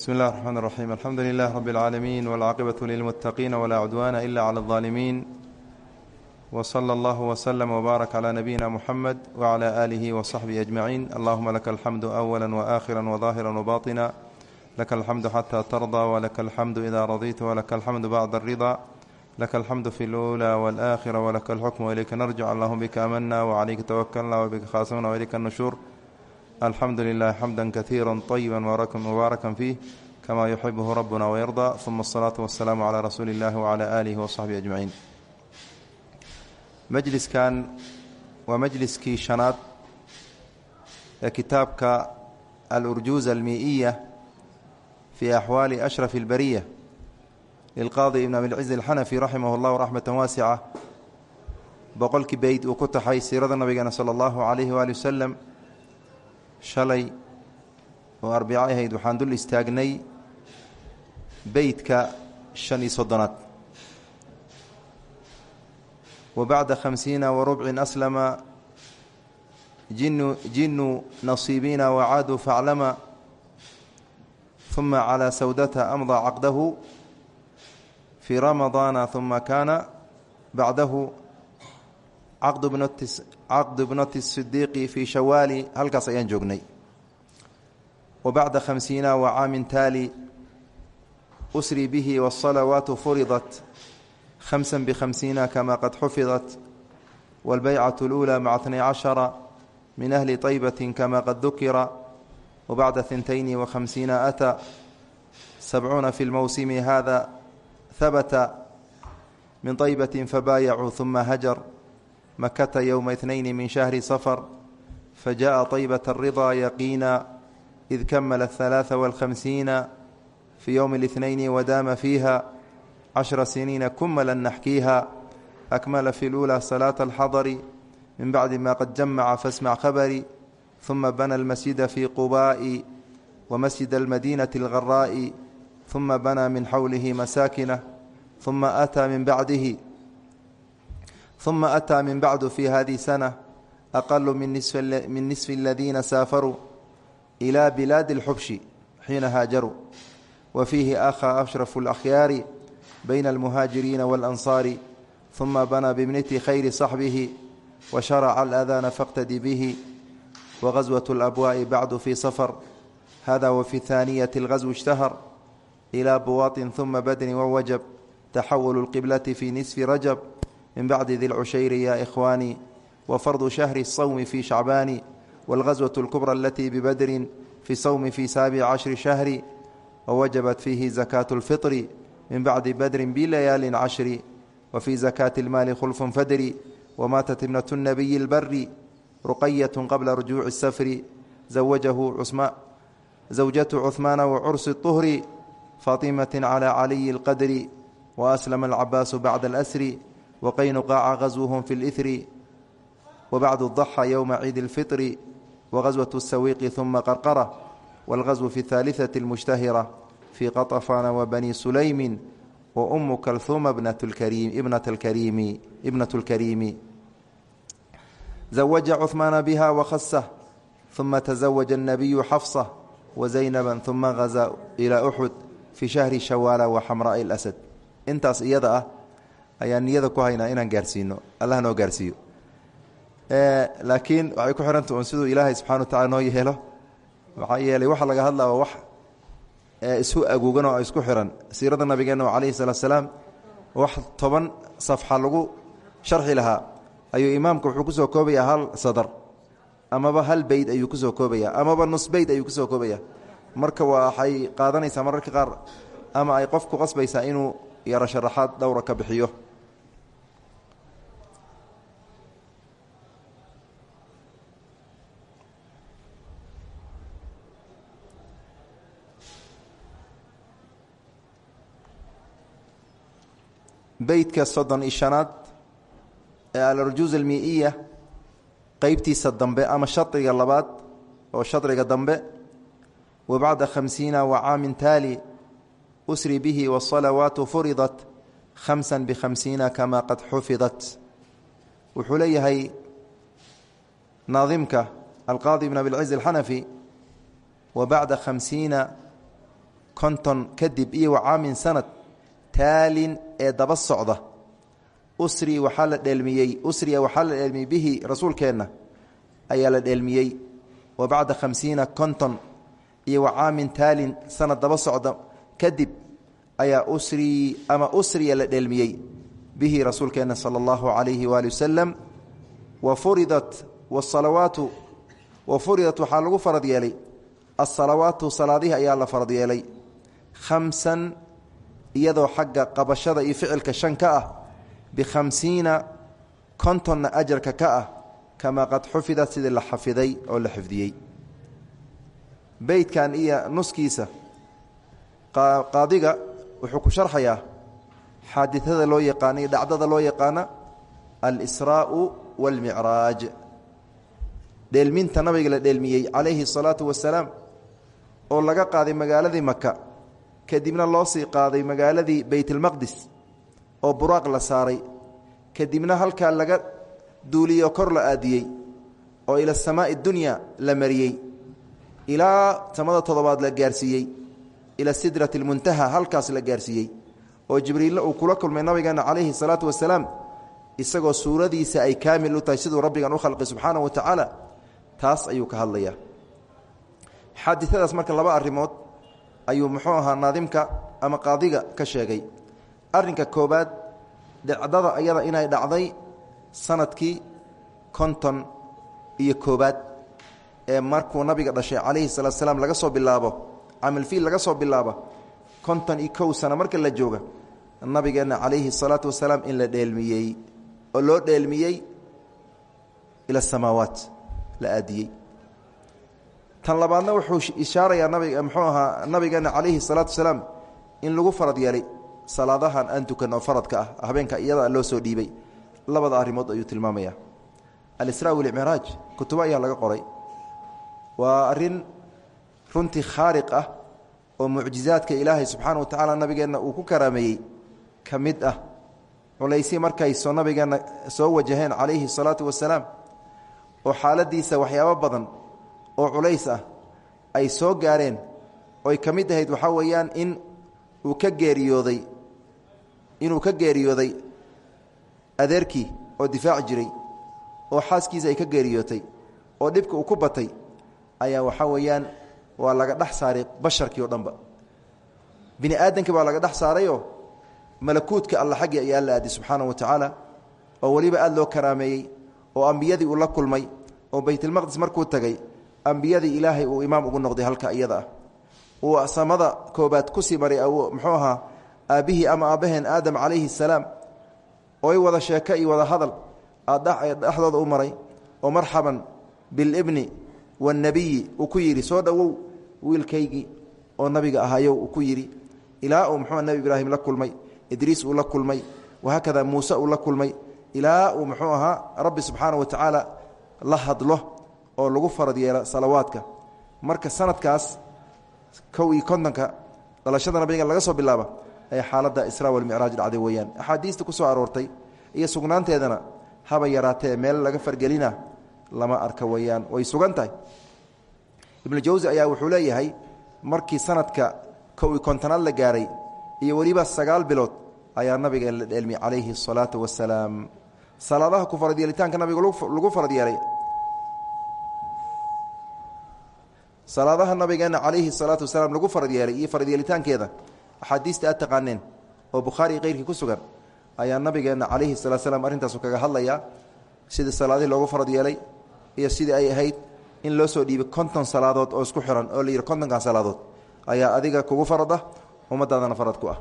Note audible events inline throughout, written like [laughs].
bsmi اllah الرحman الرaxيim alxamdu lilah rab اlcaalamiin wاlcaaqibaة lilmuتaqiina wlaa cudwana ila clى الظaalimiin wslى اllah wslm wbaarak clى nabiyina mxamed wclى alihi wصaxbihi aجmaciin allahuma laka alxamdu awala waakhira wظaahira wbaطina laka alxamdu xata tarda walaka alxamdu ida radita walaka alxamdu bacd الrida laka alxamdu fi اlأulى wاlآkhira walaka اlxukm wilayka narjic allahuma bika amana wclayka twakalna wbika khaasamna wilayka nashur alxamdu lilah xamda kaiira ayiba mubaaraka fiih kama yuxibuhu rabuna wayarda uma asalaatu wasalaamu calaa rasuuli illahi wacala aalihi wasaxbihi ajmaciin majliskan waa majliskii shanaad ee kitaabka alurjuuz almii'iya fii axwaali ashraf albariya lilqaadi ibn abilciz alxanafi raximah اllahu raxmata waasica boqolkii beyd uu ku taxay siirada nabigana sala allahu calayhi waali wasalam shalay oo arbico ahayd waxaan dul istaagnay beytka shan iyo soddonaad. Wa bacda khamsiina wa rubcin aslama jinu jinnu nasiibiina wacaaduu faclama uma calaa sawdata amdaa caqdahu fii ramadaana uma kaana bacdahu caqdu caqdu bnati sidiiqi fii shawaali halkaas ayaan joognay wa bacda khamsiina wa caamin taali usri bihi waasalawaatu furidat khamsan bikhamsiina kama qad xufidat waalbaycatu اluulaa maca tnay cashara min ahli taybati kama qad dukira wa bacda tintayni wa khamsiina ataa sabcuuna fi lmowsimi hada habata min taybati fabaayacuu huma hajar makata yowma اثnayn min shahri safar fajaءa طaybaة الriضا yaqiina id kamala الثalaaثa والkhamsiina fii yowmi الاثnayn wadaama fiiha cashra siniina kumala naxkiiha akmala fi اlأulى salaaة اlxadri min bacdi ma qad jamaca fasmac khabari ثuma bana اlmasjida fi qubaaءi wamasjid اlmadinaةi اlgaraaءi ثuma banaa min xawlihi masaakinah ثuma ataa min bacdihi ثuma أtىa min bacdu fi hadihi sana aqalu min nisfi اladiina saafaruu إilى bilaadi اlxubshi xiina haajaruu wa fiihi akhaa ashrafu اlأkhyaari bayna اlmuhaajiriina wاlanصaari ثuma banaa bibniti khayri صaxbihi washaraca اlأdaana fاqtadi bihi wغaswaة اlأbwaaءi bacdu fi safar hada wa fi haaniyaةi اlغaswi اshtahar إilى buwaaطin ثuma badrin wawajab taxawulu اlqiblati fi nisfi rajab min bacdi di lcushayri ya ikhwaanii wafardu shahri الsawmi fi shacbaani wاlghaswaة اlkubra alatii bibadrin fi sawmi fi saabici cashri shahri wawajabat fiihi zakaatu اlfiطri min bacdi badrin bilayaali cashri wa fii zakaati اlmaali khulfun fadri wamaatat ibnat الnabiyi اlbari ruqayaة qabla rujuuci الsafri zawajahu zawjatu cuhmaana wacursi الطuhri faطimaة calى caliyi اlqadri waaslama alcabaasu bacda اlasri wqaynuqaaca gaswuhum fi اlإri wbacdu ضaxa yowma ciidi اlfiطri wغaswaة الsawiiqi ثuma qarqara wاlغaswu fi الثaaliثaةi اlmushtahira fii qaطfana wbani sulaymi wأmu kalhuma ibnaة اlkariimi zawaja cuثmaana biha wakhasah ثuma taزawaja الnabiyu xafصة waزaynaba ثuma غaza ilى أxud fii shahri shawaala waxamraء اlasad intaas iyada ah ayaan niyada ku haynaa inaan gaarsiino. Allah noo gaarsiiyo. Laakiin waxay ku xihanta un siduu ilaahay subxana wa tacala noo yeelo. Maxaa yeelay waxa laga hadlaa wax isu aguugan oo isku xiran siirada nabigeena calayhi salaat slaam wax toban safxa lagu sharxi lahaa. Ayuu imaamka wuxuu ku soo koobayaa hal sadar. Amaba hal beyd ayuu ku soo koobayaa. Amaba nus beyd ayuu ku soo koobayaa. Marka waxay qaadanaysaa mararka qaar. Ama ay qofku qasbaysaa inuu yaro sharaxaad dhowra ka bixiyo beydka soddon iyo shanaad ee alarjuuz almiiya qeybtiisa dambe ama shariga labaad oo shariga dambe wa bacda khamsiina wa caamin taali usri bihi wasalawaatu furidat khamsan bikhamsiina kamaa qad xufidat. Wuxuu leeyahay naadimka alqaadi ibn abilciz alxanafi wa bacda khamsiina konton kadib iyo wa sanad taalin ee daba socda. Usri waxaa la dheelmiyey usriya waxaa la dheelmiyey bihi rasuulkeenna ayaa la dheelmiyey wa bacda khamsiina konton iyo wacaamin taalin sanad daba socda kadib ayaa usri ama usriya la dheelmiyey bihi rasuulkeenna sala allahu calayhi waali wasalam wa furidat wasalawaatu wa furidat waxaa lagu farad yeelay. Asalawaatu salaadihi ayaa la farad yeelay iyadoo xagga qabashada iyo ficilka shan ka ah bikhamsiina kontonna ajarka ka ah kamaa qad xufidat sidii la xafiday oo la xifdiyey beydkan iyo nuskiisa qaadiga wuxuu ku sharxayaa xaaditada loo yaqaana iyo dhacdada loo yaqaana alsraau wاlmicraaj dheelminta nabiga la dheelmiyey calayhi الsalaatu wasalaam oo laga qaaday magaaladii maka kadibna loo sii qaaday magaaladii beytlmaqdis oo buraaq la saaray. Kadibna halkaa laga duuliyey oo kor la aadiyey oo ila samaa'i dunya la mariyey. Ilaa samada toddobaad la gaarsiiyey ila sidrati lmuntaha halkaas la gaarsiiyey oo jibriille uu kula kulmay nabigeena calayhi salaatu wasalaam isagoo suuradiisa ay kaamil u tahay siduu rabbigan u khalqay subxaanahu wa tacaala taas ayuu ka hadlayaa. Xaadidadaas marka laba arrimood ayuu muxuu ahaa naadimka ama qaadiga ka sheegay. Arrinka koobaad dhacdada ayada inay dhacday sannadkii konton iyo koobaad ee markuu nabiga dhashay calayhi salaatu salaam laga soo bilaabo camalfiil laga soo bilaabo konton iyo kow sano marka la jooga nabigeenna calayhi salaatu wasalaam in la dheelmiyey oo loo dheelmiyey ila asamaawaat la aadiyey tan labaadna wuxuu ishaarayaa nabiga muxuu ahaa nabigeena calayhi salaatu wasalaam in lagu farad yeelay. Salaadahan aan tukan oo faradka ah habeenka iyada loo soo dhiibay. Labada arrimood ayuu tilmaamaya alisraa walmicraaj kutubo ayaa laga qoray. Waa arrin runtii khaariq ah oo mucjizaadka ilaahay subxaana wa tacaala nabigeenna uu ku karaameeyey ka mid ah culaysii markay soo nabigeenna soo wajaheen calayhi salaatu wasalaam oo xaaladiisa waxyaabo badan oo culays ah ay soo gaareen oy ka mid ahayd waxaa weeyaan in uu ka geeriyooday inuu ka geeriyooday adeerkii oo difaaci jiray oo xaaskiisa ay ka geeriyootay oo dhibka uu ku batay ayaa waxaa weeyaan waa laga dhex saaray basharkii o dhanba. Bini aadamkii baa laga dhex saarayoo malakuutka alla xaggii ayaa la aaday subxaana wa tacaala oo weliba aada loo karaameeyey oo ambiyadii uu la kulmay oo baytulmaqdis markuu tagay ambiyadii ilaahay uu imaam ugu noqday halka iyada ah. Uu samada koobaad ku sii maray muxuu ahaa aabbihii ama aabbaheen aadam calayhi salaam. Oo wada sheeko iyo wada hadal dhexdooda u maray oo marxaban bilibni waannebiyi uu ku yidhi soo dhowow wiilkaygii oo nabiga ahayow uu ku yidhi. Ilaa uu muxuu nebi ibraahim la kulmay idriis uu la kulmay wahaakada muuse uu la kulmay. Ilaa uu muxuu ahaa rabbi subxaana wa tacaala la hadlo oo lagu farad salawaadka. Marka sanadkaas kow iyo kontonka dhalashada nabiga laga soo bilaaba ayaa xaaladda israa walmicraaj dhacday weeyaan. Axaadiista ku soo aroortay iyo sugnaanteedana haba yaraatee meel laga fargelina lama arka weeyaan. Way sugan tahay. Ibnu ayaa wuxuu leeyahay markii sanadka kow iyo kontonaad la gaaray iyo weliba sagaal bilood ayaa nabiga la dheelmiyey calayhi asalaatu wasalaam salaadaha ku farad yeelitaanka nabiga lagu farad yeelay salaadaha nabigeena calayhi salaatu wasalaam lagu farad yeelay iyo farad yeelitaankeeda axaadiista aad taqaaneen oo bukhaari iyo keyrkii ku sugan ayaa nabigeenna calayhi salatu slam arrintaasu kaga hadlayaa sidii salaadihii loogu farad yeelay iyo sidii ay ahayd in loo soo dhiibay konton salaadood oo isku xiran oo la yidhi kontonkan salaadood ayaa adiga kugu farad ah ummadaadana farad ku ah.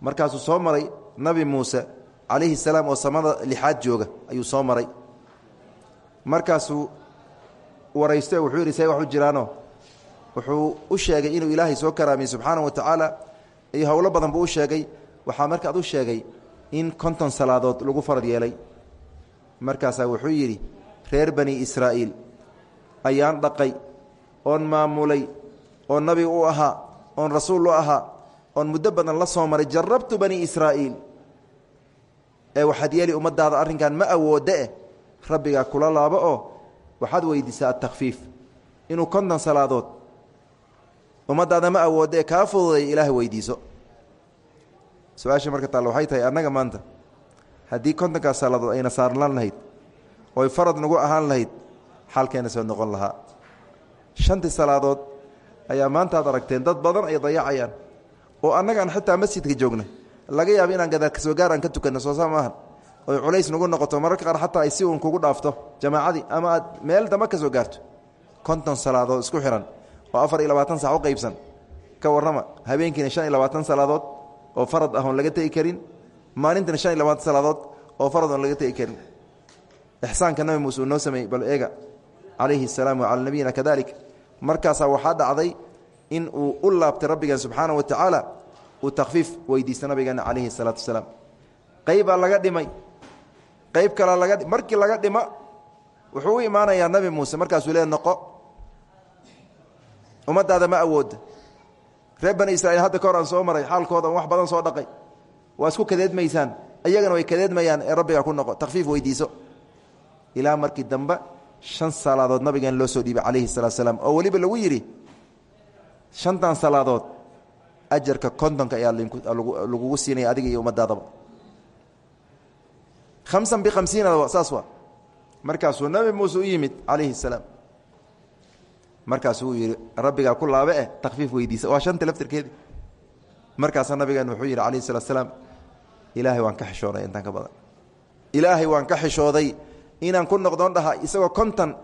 Markaasuu soo maray nabi muuse calayhi salaam oo samada lixaad jooga ayuu soo maray. Markaasuu warayste wuxuu yidhi say wax jiraano. Wuxuu u sheegay inuu ilaahay soo karaamiyey subxaana wa tacaala iyo howlo badan buu u sheegay. Waxaa markaad u sheegay in konton salaadood lagu farad yeelay. Markaasaa wuxuu yidhi reer bani israa'iil ayaan dhaqay oon maamulay oon nabi u ahaa oon rasuul u ahaa oon muddo badan la soo maray jarabtu bani israa'iil. Ee waxaad yeeli ummadaada arrinkan ma awoodda eh? Rabbigaa kula laabo oo waxaad weydiisaa atakfiif inuu konton salaadood ummadaada ma awoodda ee kaa fududay ilaahay weydiiso. Su'aasha marka taal waxay tahay annaga maanta haddii kontonkaas salaadood ayna saarnaan lahayd oy farad nagu ahaan lahayd xaalkeena soo noqon lahaa. Shantii salaadood ayaa maanta aad aragteen dad badan ay dayacayaan oo annagaan xitaa masjidka joogna laga yaabo inaan gadaal ka soo gaar aan ka tukanno soo saa maahan oy culays nagu noqoto mararka qaar xataa ay si uun kugu dhaafto. Jamaacadii ama aad meel damba ka soo gaarto konton salaadood isku xihan oo afar iyo labaatan sac u qaybsan ka warrama habeenkiina shan salaadood oo farad ah laga tegi karin maalintina shan salaadood oo farad oon laga tegi karin. Ixsaanka nabi muuse uu noo sameeyey bal eega calayhi asalaam wacalaa nabiyina kadalik. Markaasaa waxaa dhacday in uu u laabtay rabbigan subxaana wa tacaala uu takfiif weydiista nabigeena calayhi salaatu wasalaam qaybaa laga dhimay qayb laga markii laga dhima wuxuu u imaanayaa nabi muuse markaasuu le noqo ummadaada ma awoodda reer bani israiil hadda ka hor aan soo maray xaalkooda wax badan soo dhaqay. Waa isku kadeedmaysaan. Iyagana way kadeedmayaan ee rabbiga ku noqo. Takfiif weydiiso. Ilaa markii dambe shan salaadood nabigeen loo soo dhiibay calayhi salatu salaam oo weliba lagu yidhi shantan salaadood ajarka kontonka ayaa lagugu siinaya adiga iyo ummadaadaba hamsan bikhamsiina saas waa markaasuu nabi muuse u yimid calayhi salaam markaasuu yidhi rabbigaa ku laabe eh takfiif weydiisa waa shanta laftirkeedii markaasaa nabigeen wuxuu yidhi calayhi salatu salaam ilaahay waan ka xishooday intaan ka badan ilaahay waan ka xishooday inaan ku noqdoon dhaha isagoo konton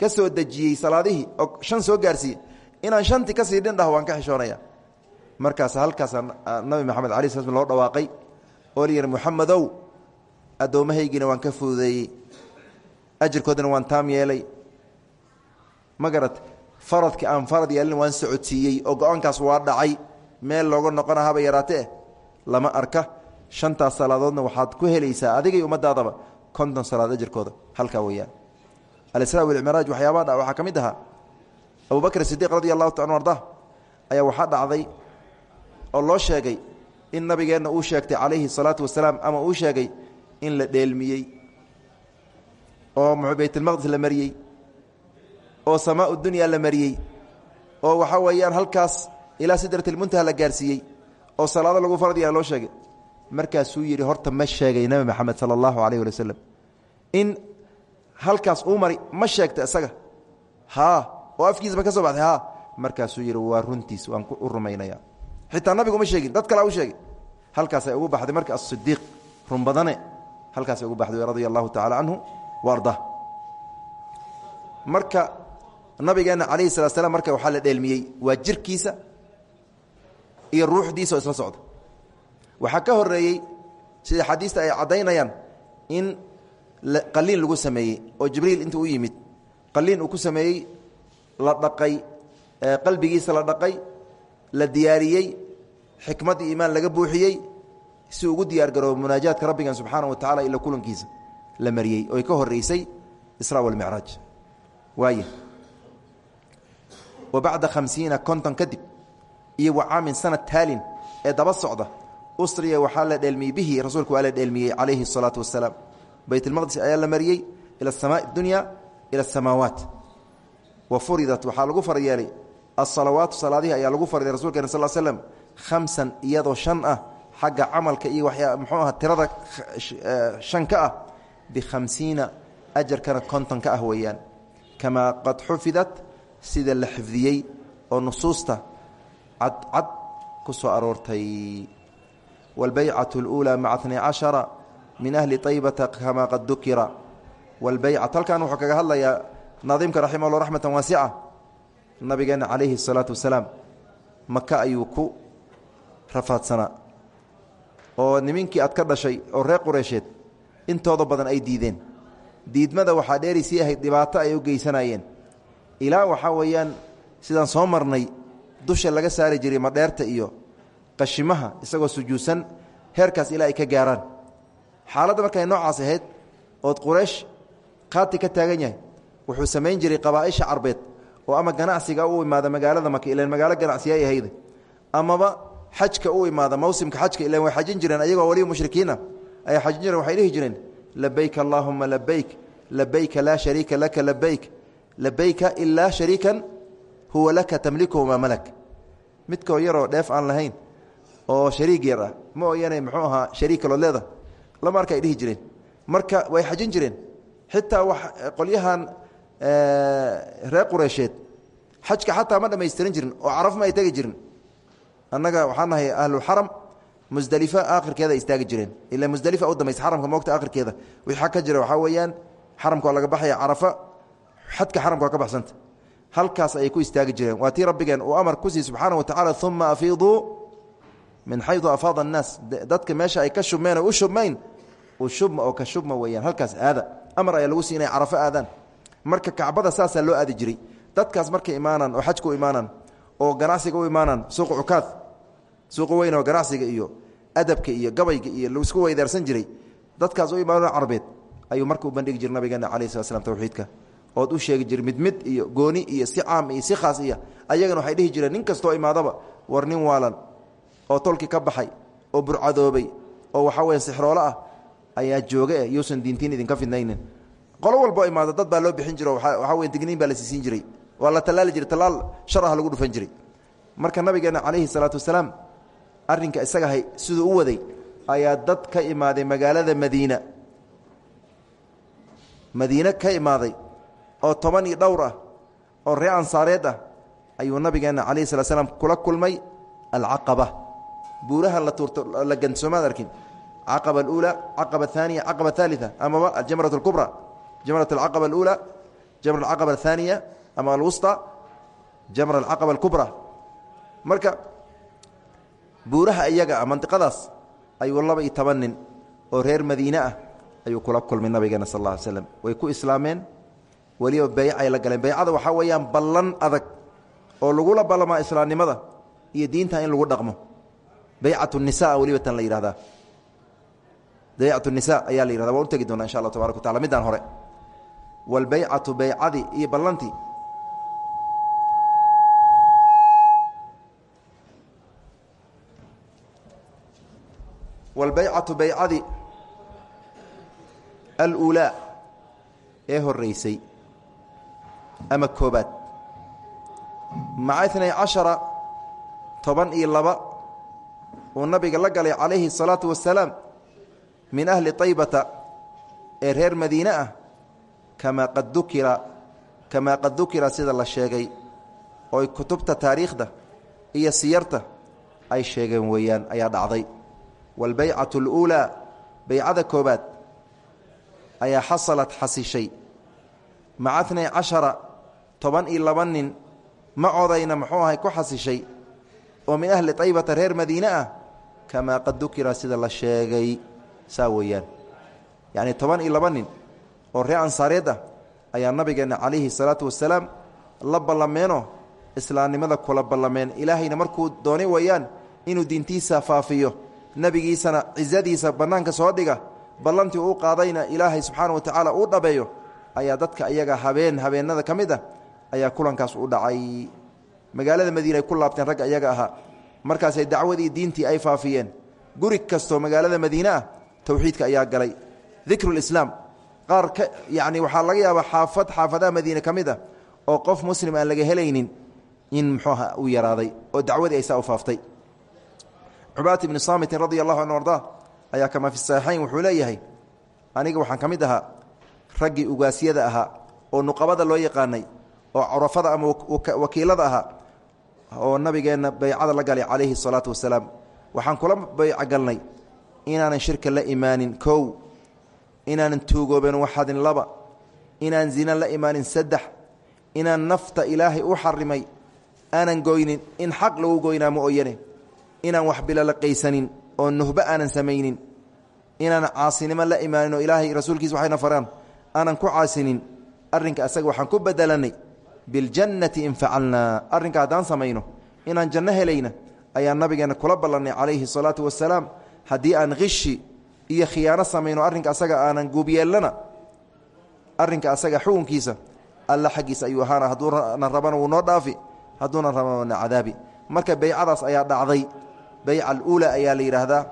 ka soo dejiyey salaadihii oo shan soo gaarsiiyey inaan shantii ka sii dhin dhaho waan ka xishoonaya addoommahaygiina waan ka fududeeyey. Ajirkoodana waan taam yeelay. Ma garat faradka aan farad yeelin waan socodsiiyey oo go'aankaas waa dhacay. Meel looga noqona haba yaraatee. Lama arka. Shantaas salaadoodna waxaad ku helaysaa adigay ummadaadaba konton salaad ajirkooda. Halkaa weeyaan. Alisraa walcmiraaj waxyaabaha dha waxaa ka mid ahaa. Abubakr sidiiq radi allahu ta anu ayaa waxaa dhacday oo loo sheegay in nabigeenna uu sheegtay calayhi salaatu wasalaam ama uu sheegay in la dheelmiyey oo baytulmaqdis la mariyey oo samaa dunya la mariyey oo waxaa weeyaan halkaas ilaa sidratilmuntaha la gaarsiiyey oo salaado lagu farad yaha loo sheegay. Markaasuu yidhi horta ma sheegay nebi maxamed sala allahu alayh waslem in halkaas uu mari ma sheegta isaga. Haa oo afkiisaba ka soo baxday haa markaasuu yidhi waa runtiis waan u rumaynaya xitaa nabigu ma sheegin dad kalea u sheegay. Halkaasay ugu baxday marka asidiiq run halkaasay ugu baxday radia allahu tacala canhu wa ardaa marka nabigeenna calayhi salat marka waxaa la dheelmiyey waa jirkiisa iyo ruuxdiisa oo isla socda. Waxaa ka horeeyey sida xadiista ay caddaynayaan in qaliin lagu sameeyey oo jibriil intuu u yimid qaliin uu ku sameeyey la dhaqay qalbigiisa la dhaqay la diyaariyey xikmad iyo laga buuxiyey si ugu diyaar garoobo munaajaadka rabbigan subxaana wa tacala ila kulankiisa la mariyey oy ka horeysay isra walmicraaj waay wa bacda khamsiina konton kadib iyo wa caamin sanad taalin ee daba socda usriya waxaa la dheelmiyey bihi rasuulku waa la dheelmiyey calayhi الsalaatu wasalaam baytulmaqdis ayaa la mariyey ila asamaai dunya ila asamaawaat wa furidat waxaa lagu far yeelay asalawaatu salaadihi ayaa lagu farday rasulkeena sal slm khamsan iyadoo shan ah xagga camalka iyo waxyaa muxuu aha tirada shan ka ah bikhamsiina ajarkana konton ka ah weeyaan kamaa qad xufidat sida la xifdiyey oo nusuusta cadcad ku soo aroortay wاlbaycaة اlأuulى maca tnay caشhara min ahli طaybata kamaa qad dukira wاlbaycat halkan wuxuu kaga hadlayaa naadiimka raximah اllah raxmata waasica nabigeena calayhi الsalaaةu wasalaam maka ayuu ku rafaadsanaa oo niminkii aad ka dhashay oo reer qureysheed intooda badan ay diideen. Diidmada waxaa dheerisii ahayd dhibaato ay u geysanayeen. Ilaa waxaa weeyaan sidaan soo marnay dusha laga saari jiray madheerta iyo qashimaha isagoo sujuudsan heerkaas ilaa ay ka gaaraan. Xaaladda markay noocaas ahayd ood quraysh qaati ka taagan yahay wuxuu samayn jiray qabaaisha carbeed oo ama ganacsiga u imaada magaalada maka ilan magaalo ganacsiya ay ahayde amaba xajka u imaada mawsimka xajka ilan way xajin jireen ayagoo waliba mushrikiina ay xajin jireen waxay dhihi jireen labayk allaahuma labayk labayka laa shariika laka labayk labayka ilaa shariikan huwa laka tamlikuhu maa malak. Midkoo yaroo dheef aan lahayn oo shariig yar ah ma oyane muxuu ahaa shariig kalood lama arka dhihi jireen. Marka way xajin jireen. Xitaa wax qolyahan reer qureysheed xajka xataa ma dhamaystiran jirin oo caraf ma ay tegi jirin annaga waxaan nahay ahluxaram musdelifa aakhirkeeda ay istaagi jireen. Ila musdelifa u dambaysa xaramka moogta aakhirkeeda. Wixii xag ka jira waxaa weeyaan xaramka laga baxaya carafa xadka xaramka ka baxsanta. Halkaas ayay ku istaagi jireen. Waa tii rabbigeen uu amar ku sii subxaana wa tacala uma afiiduu min xayu afaada annaas. Dadka meesha ay ka shubmeen oo u shubmayn u shubma oo ka shubma weeyaan. Halkaas aada. Amar ayaa lagu sii inay carafo marka kacbada saasaa loo aadi jiray. Dadkaas markay imaanaan oo xajka u imaanaan oo ganacsiga u imaanaan suuqa cukaad suuqa weyn oo ganacsiga iyo adabka iyo gabayga iyo la isku weydaarsan jiray dadkaas u imaanoo carbeed ayuu marka u bandhigi jira nabigeena calayi slat slam tawxiidka. Ood u sheegi jira mid mid iyo gooni iyo si caam iyo si khaas iyo ayagana waxay dhihi jireen nin kastoo imaadaba war nin waalan oo tolki ka baxay oo burcadoobay oo waxaa weya sixroolo ah ayaa jooga eh yuusan diintiin idinka fidnaynin. Qolo walboo imaado dad baa loo bixin jiro waxaa wey digniin baa la siisiin jiray. Waa la tallaali jiray tallaal shar lagu dhufan jiray. Marka nabigeena calayhi salaatu wasalaam arrinka isagahay siduu u waday ayaa dad ka imaaday magaalada madiina. Madiine ka imaaday oo toban iyo dhowr ah oo ree ansaareed ah ayuu nabigeena calayhi salat slam kula kulmay alcaqaba. Buuraha la tuurto la gansoomaad arkin. Caqaba aluula caqaba ahaaniya caqaba athaalita amaba aljamrat alkubra jamrat alcaqaba aluula jamr alcaqaba athaniya ama alwusطa jamr alcaqaba alkubra. Marka buuraha iyaga ah mandiqadaas ayuu laba iyo toban nin oo reer madiine ah ayuu kula kulmay nabigeena sal alla slam way ku islaameen weliba beycay la galeen. Beycada waxaa weeyaan ballan adag oo lagula ballamaa islaamnimada iyo diinta in lagu dhaqmo. Beycat nisa weliba tan la yidhahdaa beycat nisa ayaa la yihahda waan u tegi doonaa insha allah tabarak wa tacala middaan hore walbeycatu beycadii iyo ballantii walbeycatu beycadii aluulaa ee horeysay ama koobaad maca inay cashara toban iyo laba uu nabiga la galay calayhi الsalaatu wasalaam min ahli طaybata ee reer madiine ah kamaa qad dukira kamaa qad dukira sida la sheegay ooy kutubta taariikhda iyo siyarta ay sheegeen weeyaan ayaa dhacday wاlbaycaة اluulaa baycada koobaad ayaa xasalad xasishay maca tnay cashara toban iyo laba nin macodayna muxuu ahay ku xasishay oo min ahli taybata reer madiine ah kamaa qad dukira sida la sheegay saa weeyaan yacni toban iyo laba nin oo reer ansaareed ah ayaa nabigeenna calayhi salaatu wasalaam la ballameenoo islaamnimada kula ballameen ilaahayna markuu doonay weeyaan inuu diintiisa faafiyo nebigiisana cisadiisa bannaanka soo dhiga ballantii uu qaadayna ilaahay subxaana wa tacaala uu dhabeeyo ayaa dadka iyaga habeen habeennada ka mid ayaa kulankaas u dhacay. Magaalada madiina ay ku laabteen ragga iyaga ahaa. Markaasay dacwadii diintii ay faafiyeen. Guri kastoo magaalada madiine ah towxiidka ayaa galay. Dikrulislaam qaar ka yacni waxaa laga yaabaa xaafad xaafadaha madiine ka mid oo qof muslim aan laga helaynin in muxuuha uu yaraaday oo dacwadii ay saa u faaftay cubaat ibni saamitin radi allahu anhu ardaa ayaa kamaa fi saxiixayn wuxuu leeyahay aniga waxaan ka mid ahaa raggii ugaasyada ahaa oo nuqabada loo yaqaanay oo curafada ama wakiilada ahaa oo nabigeenna baycada la galay calayhi salaatu wasalaam. Waxaan kula bayco galnay inaanan shirka la imaanin kow inaanan tuugoobin waxadin laba inaan zina la imaanin saddex inaan nafta ilaahay u xarimay aanan goynin in xaq lagu goynaa ma oyane inaan wax bilalaqaysanin oo nuhba aanan samaynin inaan caasinimo la imaanin oo ilaahay rasuulkiisa waxayna faraan aanan ku caasinin arrinka asaga waxaan ku bedelanay biاljannati in facalnaa arrinka haddaan samayno inaan janno helayna ayaa nabigeena kula ballannay calayhi الsalaatu wasalaam haddii aan khishi iyo khiyaano samayno arrinka asaga aanan guubyeellana arrinka asaga xukunkiisa alla xaggiisa ayuu ahaana hadduuna rabana wuu noo dhaafi hadduuna rabana cadaabi marka beycadaas ayaa dhacday beyca aluula ayaa la yidhaahdaa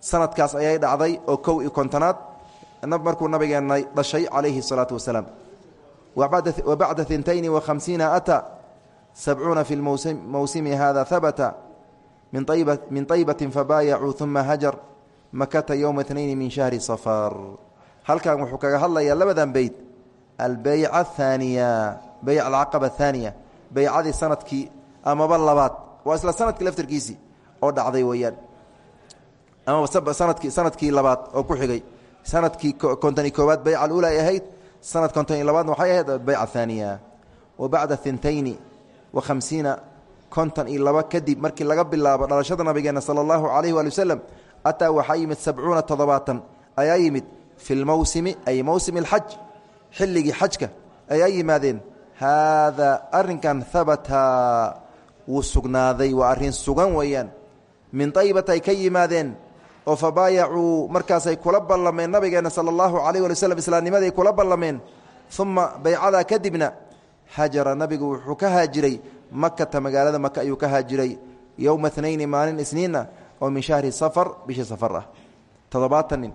sanadkaas ayay dhacday oo kow iyo kontonaad markuu nabigeena dhashay calayhi الsalaatu wasalaam wa bacda intayn wa hamsiina ataa sabcuuna fi mawsimi hada habata min طaybati fabaayacuu uma hajar makata yowma اtnayn min shahri safar halkan wuxuu kaga hadlayaa labadan beyt albeyca ahaaniya beyc alcaqaba ahaaniya beycadii sanadkii amaba labaad waa isla sanadkii laftarkiisii oo dhacday weeyaan. Amaba sannadkii sannadkii labaad oo ku xigay. Sanadkii konton iyo koowaad beyca alula ay ahayd. Sanad konton iyo labaadna waxay ahayd beyca ahaaniya wa bacda hintayni wa khamsiina. Konton iyo laba kadib markii laga bilaabo dhalashada nabigeena sala allahu calayhi waali wasalam ataa waxaa yimid sabcuuna toddobaatan ayaa yimid fi lmowsimi ay mowsimi alxaj xilligii xajka ayaa yimaadeen haadaa arrinkan habata wuu sugnaaday waa arrin sugan weeyaan min aybata ay ka yimaadeen oo fabaayacuu markaasay kula ballameen nabigeena sala allahu calayh wali waslm islaamnimaday kula ballameen. Uma baycadaa kadibna hajara nabigu wuxuu ka haajiray makata magaalada maka ayuu ka haajiray yowma nayni maalin isniinna oo min shahri safar bishii safar ah. Toddobaatan nin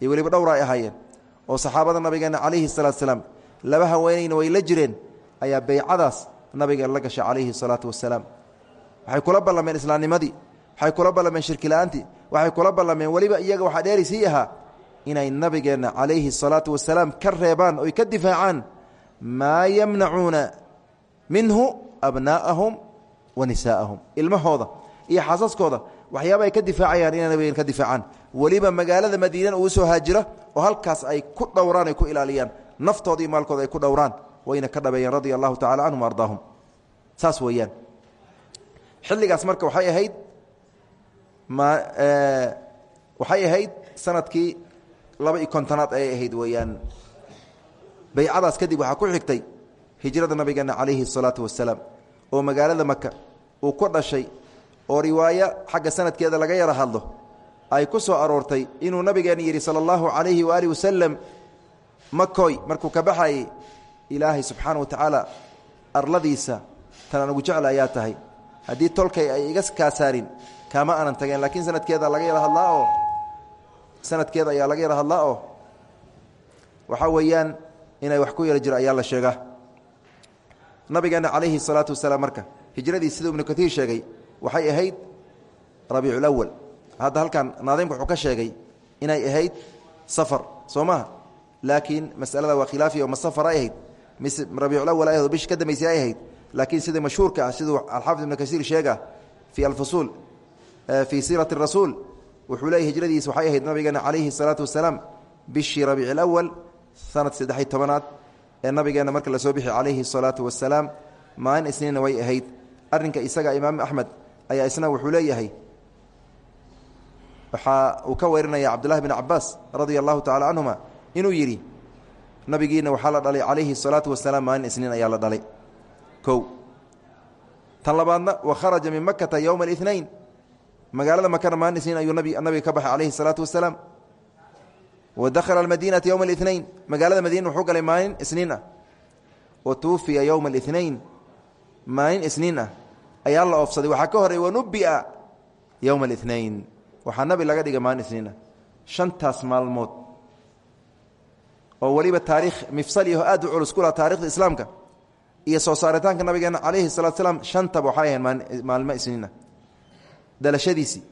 iyo weliba dhowr ay ahaayeen oo saxaabada nabigeena calayhi salaatu salaam laba haweenayna way la jireen ayaa beycadaas nabiga la gashay calayhi salaatu wasalaam waxay kula ballameen islaamnimadii waxay kula ballameen shirkila-aantii waxay kula ballameen weliba iyaga waxaa dheeri sii ahaa inay nabigeenna calayhi salaatu wasalaam ka reebaan oy ka difaacaan maa yamnacuuna minhu abnaa'ahum wa nisaa'ahum. Ilmahooda iyo xaasaskooda waxyaaba ay ka difaacayaan inay nabigeena ka difaacaan. Weliba magaalada madiinana uu soo haajira oo halkaas ay ku dhowraan ay ku ilaaliyaan. Naftooda iyo maalkooda ay ku dhowraan. Wayna ka dhabeeyeen radia allahu tacala ardaahum. Saas weeyaan. Xilligaas marka waxay ahayd waxay ahayd sanadkii laba iyo kontonaad ayay ahayd weeyaan baycadaas kadib waxaa ku xigtay hijrada nabigeena calayhi الsalaatu wasalaam oo magaalada maka uu ku dhashay oo riwaayo xagga sanadkeeda laga yara hadlo ay ku soo aroortay inuu nabigeena yidhi salى اllahu calayhi waaalih wasalam makoy markuu ka baxayay ilaahay subxaana wa tacaala arladiisa tan anugu jecla ayaa tahay haddii tolkay ay iga kaasaarin kaama aanan tageen laakiin sanadkeeda laga yara hadlaa oo sanadkeeda ayaa laga yara hadlaa oo waxaa weeyaan inay wax ku yara jiro ayaa la sheegaa. Nabigeena calayhi salaatu wasalaam marka hijradii siduu ibnu katiir sheegay waxay ahayd rabiiculawal hadda halkan naadimka wuxuu ka sheegay inay ahayd safar soo maha laakiin masalada waa khilaafiya oo ma safar ay ahayd. Mise rabiiculawal ay ahayd oo bishi ka dambaysay ay ahayd. Laakiin sida mashhuurka ah siduu alxaafid ibnu kasiir sheega fii alfusuul fii siirati rasuul wuxuu leeyay hijradiis waxay ahayd nabigeena calayhi salaatu wasalaam bishii rabiic alawal sanad saddex-iyo tobanaad ee nabigeena marka la soo bixi calayhi salaatu wasalaam maalin isniinna way ahayd arrinka isaga imaam axmed ayaa isna wuxuu leeyahay waxaa uu ka weerinaya cabdullahi bn cabaas radia allahu tacala canhuma inuu yidhi nabigiina waxaa la dhalay calayhi salaatu wasalaam maalin isniin ayaa la dhalay kow tan labaadna wa magaalada makana maalin isniin ayuu nabiga ka baxay calayhi salaatu wasalaam. Wa dakhala almadiinata yowma alinayn magaalada wuxuu galay maalin isniin ah. Wa tuufiya yowma alinayn maalin isniin ah ayaa ka horey wanubia yowma alinayn waxaa nabi laga dhigay maalin isniin ah. Shantaas maalmood oo taariikh mifsaliho aad u culus ku laha taarikhda islaamka iyo soo saaritaanka nabigeena calayhi salatu salaam shantaba waxay ahayn maalmo isniinah dalashadiisii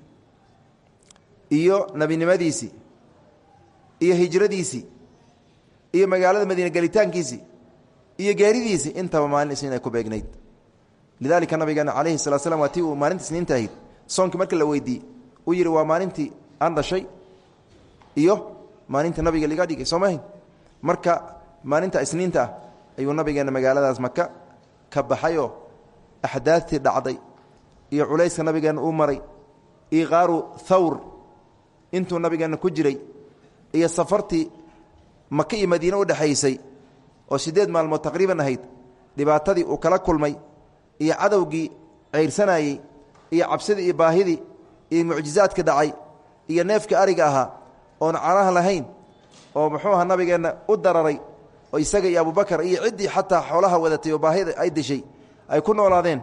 iyo nebinimadiisii iyo hijradiisii iyo magaalada madiine gelitaankiisii iyo geeridiisii intaba maalin isniin ay ku beegnayd. Lidaalika nabigeena calayhi salat slam waa tii uu maalinta isniinta ahayd. Soonkii marka la weydiiyey uu yidhi waa maalintii aan dhashay iyo maalinta nabiga liga dhigay soo mahayn marka maalinta isniinta ah ayuu nabigeena magaaladaas maka ka baxayoo axdaadtii dhacday iyo culayska nabigeena uu maray iyo qaaru thawr intuu nabigeena ku jiray iyo safartii maka iyo madiine u dhexaysay oo siddeed maalmood taqriiban ahayd dhibaatadii uu kala kulmay iyo cadowgii ceyrsanayey iyo cabsidii iyo baahidii iyo mucjizaadka dhacay iyo neefka ariga ahaa oon canaha lahayn oo muxuu aha nabigeenna u dararay oo isaga iyo abubakar iyo ciddii xataa xoolaha wadatay oo baahida ay deshay ay ku noolaadeen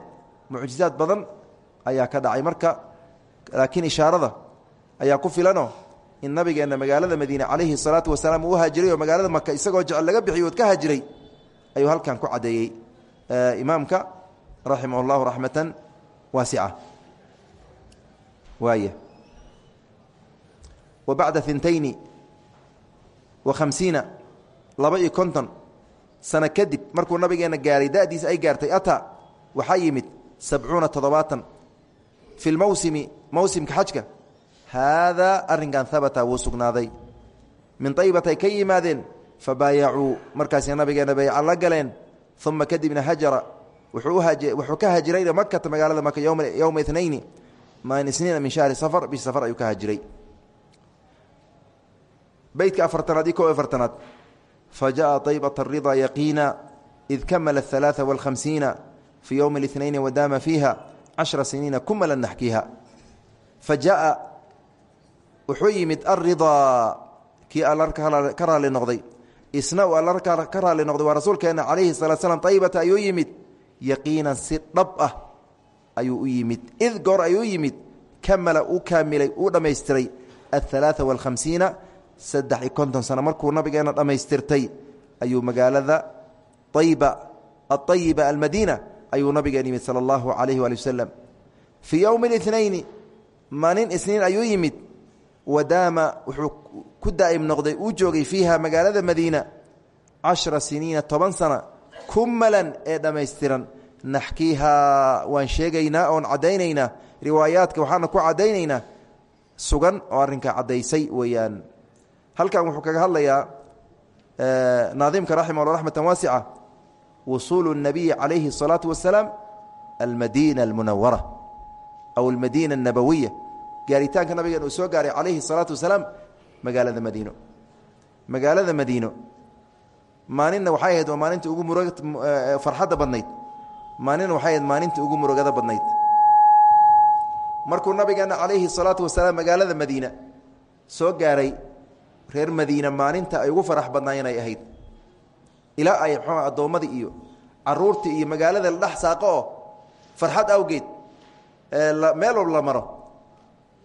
mucjizaad badan ayaa ka dhacay. Marka laakiin ishaarada ayaa ku filanoo in nabigeenna magaalada madiine calayhi salaatu wasalaam uu haajiray oo magaalada maka isagoo jecel laga bixiy ood ka haajiray ayuu halkan ku caddeeyey imaamka raximah اllahu raxmata waasica. Waaya wa bacda intayni wa khamsiina laba iyo konton sano kadib markuu nabigeena gaaray da'diisa ay gaartay ata waxaa yimid sabcuuna toddobaatan fi lmowsimi mowsimka xajka haadaa arrinkan habata wuu sugnaaday min aybatay ka yimaadeen fabaayacuu markaasi nabigeena bayca la galeen uma kadibna hajara wuxuu ka hajirayna makata magaalada maka yowma inayni maalin isniina min shahri safar bishi safar ayuu ka hajiray beytka afartanaad iyo ko afartanaad fa jaءa aybaة الriضا yaqiina id kamala الثaلaaثa والhamsiina fii ywmi الاثnayn wadaama fiiha cashra siniina kumala naxkiiha fa jaءa wuxuu yimid alriضaa kii alla ka raali noqday isna uu alla ka raali noqday waa rasuulkeena calayhi الsalaa slam aybata ayuu yimid yaqiinan si dhab ah ayuu u yimid id goor ayuu yimid kamala uu kaamilay uu dhammaystiray aلثaلaaثa والhamsiina saddex iyo konton sano markuu nabigeena dhammaystirtay ayuu magaalada ayba aayiba almadiina ayuu nabigeen yimid sala allahu calayhi waali wasalam fii yowmi اlinayni maalin isniin ayuu yimid wadaama wuxuu ku daa'im noqday uu joogay fiiha magaalada madiina cashra siniina toban sana kumalan ee dhammaystiran. Naxkiihaa waan sheegaynaa oon caddaynaynaa riwaayaadka waxaana ku caddaynaynaa sugan oo arrinkaa caddaysay weeyaan. Halkan wuxuu kaga hadlayaa naadimka raximah lla raxmata waasica wusuulu الnabiyi calayhi الsalaatu wasalaam almadiina almunawara aw almadiina الnabawiya gaaritaanka nabigeen uu soo gaaray calayhi الsalaatu wasalaam magaalada madiino magaalada madiino maalinna waxay ahayd waa maalinta ugu murug farxadda badnayd maalinna waxay ahayd maalinta ugu murugada badnayd markuu nabigeena calayhi الsalaatu wasalaam magaalada madiina soo gaaray reer madiina maalinta ay ugu farax badnaayeen ay ahayd ilaa ay mxuu addoommada iyo carruurta iyo magaalada la dhex saaqo oo farxad awgeed meel walb la maro.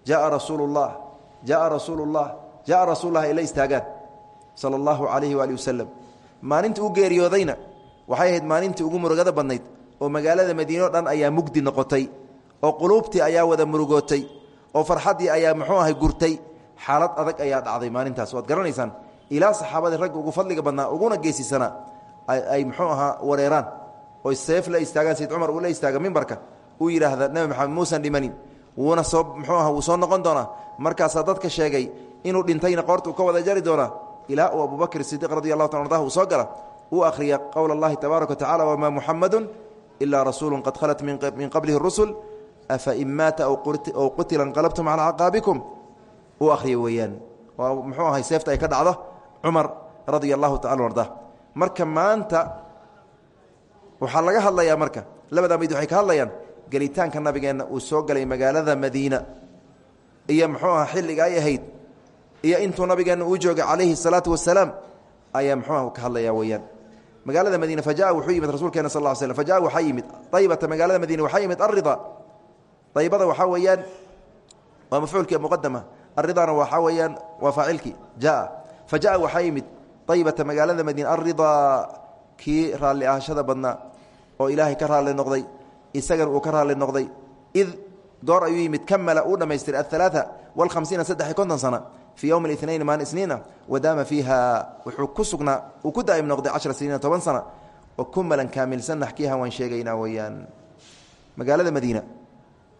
Jaaa rasuulu llah jaaa rasuulu llah jaaa rasuullah ila istaagaan sala allahu calayhi waali wasalam maalintii uu geeriyoodayna waxay ahayd maalintii ugu murugada badnayd oo magaalada madiinoo dhan ayaa mugdi noqotay oo quluubtii ayaa wada murugootay oo farxaddii ayaa muxuu ahay gurtay xaalad adag ayaa dhacday maalintaas. Waad garanaysaan? Ilaa saxaabadii ragga ugu fadliga badnaa uguna geesisanaa ay muxuu ahaa wareeraan oy seef la istaagaan sayd cumar uu la istaaga mimbarka uu yidhaahda nebi maxamed muusan dhimanin. Wuuna soo muxuu aha wuu soo noqon doonaa. Markaasaa dadka sheegay inuu dhintayna qoorta uu ka wada jari doonaa ilaa uu abubakr sidiiq radi allahu ta ardah soo gala uu akhriya qowla allahi tabaaraka wa tacala wamaa muxamadu ilaa qad khalat min qablihi rusul afain maata aw qutila inqalabtum calaa caqaabikum. Uu akhriya weeyaan. Waa muxuu ahay seefta ay ka dhacdo cumar radia allahu tacala marka maanta waxaa laga hadlayaa marka labada mid waxay ka hadlayaan gelitaanka nabigeenna uu soo galay magaalada madiina. Iyo muxuu aha xilliga ay ahayd iyo intuu nabigeenna uu joogay calayhi الsalaatu wasalaam ayaa muxuu ka hadlaya weeyaan. Magaalada madiina faja wuxuu yimid rasuulkeena sal ll slam faja waxaa yimid magaalada madiina waxaa yimid arida aybada waxaa weeyaan waa mafcuulkii muqadama aridana waxaa weeyaan waa faacilkii jaa fa jaa waxaa yimid aybata magaalada madiina aridaa kii raalli ahashada badnaa oo ilaahay ka raalli noqday isagana uu ka raalli noqday id goor ayuu yimid kamala uu dhammaystiray aلثalaaثa wاlhamsiina saddex iyo konton sana fii yowmi اثnayn maalin isniina wadaama fiiha wuxuu ku sugnaa uu ku daa'im noqday cashra siniina toban sana oo kumalan kaamilsan naxkiiha waan sheegaynaa weeyaan magaalada madiina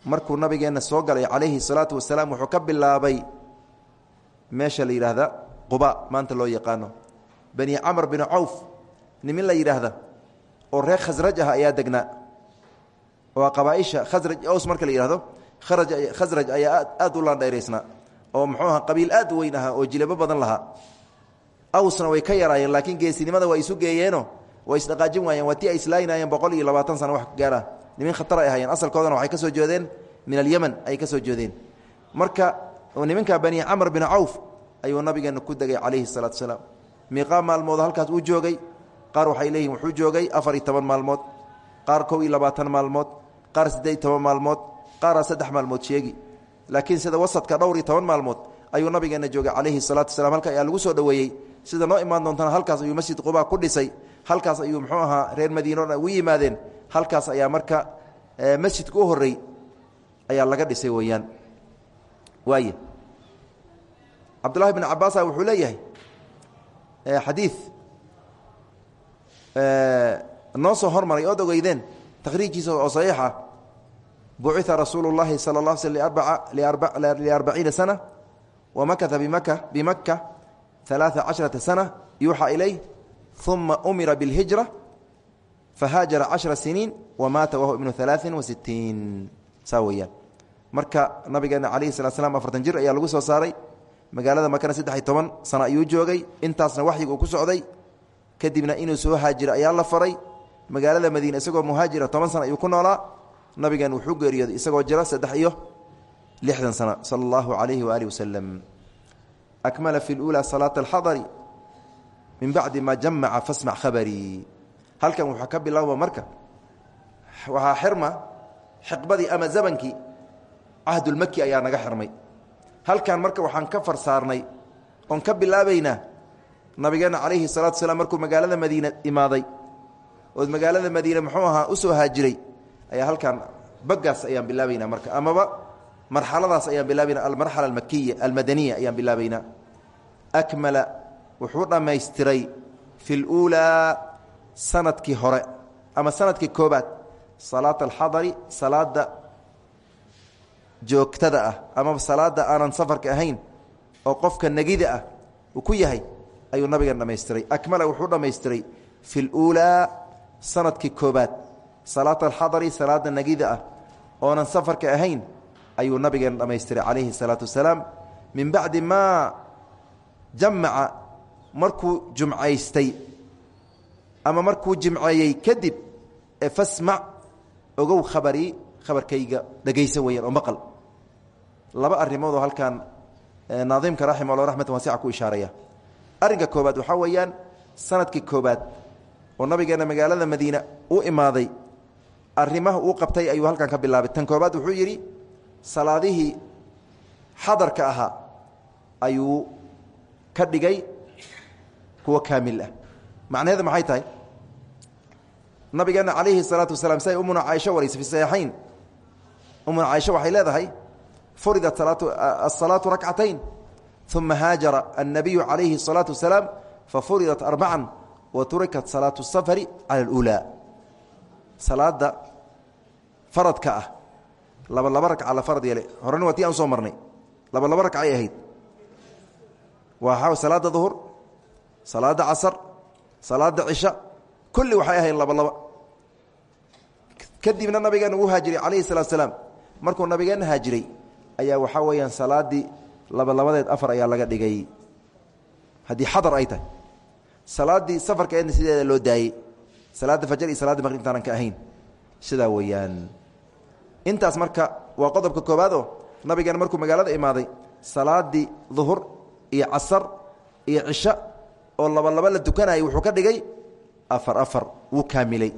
markuu nabigeenna soo galay calayhi الsalaatu wasalaam wuxuu ka bilaabay meesha la yidhaahda quba maanta loo yaqaano. Bani camr bin cawf nimin la yidhaahda oo reer khasraj ah ayaa degnaa. Waa qabaaisha khasraj ows marka la yihahdo khasraj ayaa aad u laandheeraysnaa oo muxuu aha qabiil aad u weyn ahaa oo jilabo badan lahaa. Awsna way ka yaraayeen laakiin geesinimada waa isu geeyeeno way isdhaqaajin waayeen waa ti ay islaaynaayeen boqol iyo labaatan sano wax gaara. Nimin khatar ay ahaayeen asalkoodana waxay ka soo jeedeen min alyemen ayay ka soo jeedeen marka niminka bani camr bin cawf ayuu nabigeena ku degay calayhi salaatu salaam. miiqaa maalmood halkaas uu joogay. qaar waxay leeyihiin wuxuu joogay afar iyo toban maalmood. qaar kow iyo labaatan maalmood. qaar siddeed toban maalmood. qaaraa saddex maalmood sheegi. laakiin sida wasadka dhowr iyo toban maalmood ayuu nabigeena joogay calayhi salaatu wasalaam halka ayaa lagu soo dhoweeyey. sida noo imaan doontana halkaas ayuu masjid qubaa ku dhisay. halkaas ayuu muxuu ahaa reer madiino dhan ugu yimaadeen. halkaas ayaa marka masjidka u ayaa laga dhisay weeyaan. waay cabdullahi bn cabaasa wuxuu leeyahay xadii noo soo hormaray ood ogeydeen takhriijkiisa oo saxiix ah bucia rasuulu اllahi salى اla sl liarbaciina sana wamakata bimaka bimaka ثalaaثa caشhرaةa sana yuuxى ilayh ثuma umira bاlhijra fahaajara caشhra siniin wamaata wahuwa ibnu ثalaaثin وasitiin saa weeyaan marka nabigeena calayhi salat slam afartan jir ayaa lagu soo saaray magaalada makana saddex iyo toban sano ayuu joogay. Intaasna waxyiga uu ku socday. Kadibna inuu soo haajiro ayaa la faray. Magaalada madiine isagoo muhaajira toban sana ayuu ku noolaa. Nabigeen wuxuu geeriyooday isagoo jira saddex iyo lixdan sano. Sala allahu calayhi waaalih wasalam akmala fi lula salaata alxadari min bacdi ma jamaca fasmac khabarii halkan wuxuu ka bilaaba marka. Waxaa xirma xiqbadii ama zamankii cahdulmaki ayaa naga xirmay halkan marka waxaan ka farsaarnay oon ka bilaabaynaa nabigeena calayhi salatu salaam markuu magaalada madiine imaaday ood magaalada madiine muxuu ahaa u haajiray ayaa halkan bagaas ayaan bilaabaynaa marka amaba marxaladaas ayaan bilaabayna almarxala almakiya almadaniya ayaan bilaabaynaa. Akmala wuxuu dhammaystiray fi luulaa sannadkii hore ama sannadkii koobaad salaata alxadari salaada joogtada ah amaba salaada aanan safarka ahayn oo qofka negida ah uu ku yahay ayuu nabigan dhammaystiray. Akmala wuxuu dhammaystiray fi luulaa sannadkii koobaad. Salaata alxadari salaada negida ah oonan safarka ahayn ayuu nabigeen dhammaystiray calayhi salaatu wasalaam. Min bacdi maa jamaca markuu jumcaystay ama markuu jimceeyey kadib ee fasmac ogow khabarii khabarkayga dhegaysa weeyaan oo maqal laba arrimoodoo halkan naadiimka raxima alla raxmatan wasica ku ishaaraya. Arrinka koobaad waxaa weeyaan sannadkii koobaad oo nabigeenna magaalada madiina u imaaday arrimaha uu qabtay ayuu halkan ka bilaabay. Tan koobaad wuxuu yidhi salaadihii xadarka ahaa ayuu ka dhigay kuwa kaamil ah. Macnaheeda maxay tahay? Nabigeena calayhi salaatu wasalaam siay umuna caaisho waraysa fi saxiixayn umuna caaisho waxay leedahay furidat asalaatu rakcatayn uma haajara annabiyu calayhi الsalaatu wasalaam fafuridat arbacan wa turikat salaatu الsafari cala اluulaa salaada faradka ah laba laba ragca la farad yeelay horena waa tii aan soo marnay laba laba ragcay ahayd waa salaada duhur salaada casar salaada cisha kulli waxay ahayd laba laba kadibna nabigeena uu haajiray calayhi salaatu salaam markuu nabigeena haajiray ayaa waxaa weeyaan salaadii laba labadeed afar ayaa laga dhigay. Haddii xadar ay tahay salaadii safarka eedna sideeda loo daayey salaada fajar iyo salaadii maqrib intaanan ahayn. Sidaa weeyaan. Intaas marka waa qodobka koobaadoo nabigeena markuu magaalada imaaday salaadii duhur iyo casar iyo cisho oo laba laba la tukanayay wuxuu ka dhigay afar afar. Wuu kaamilay.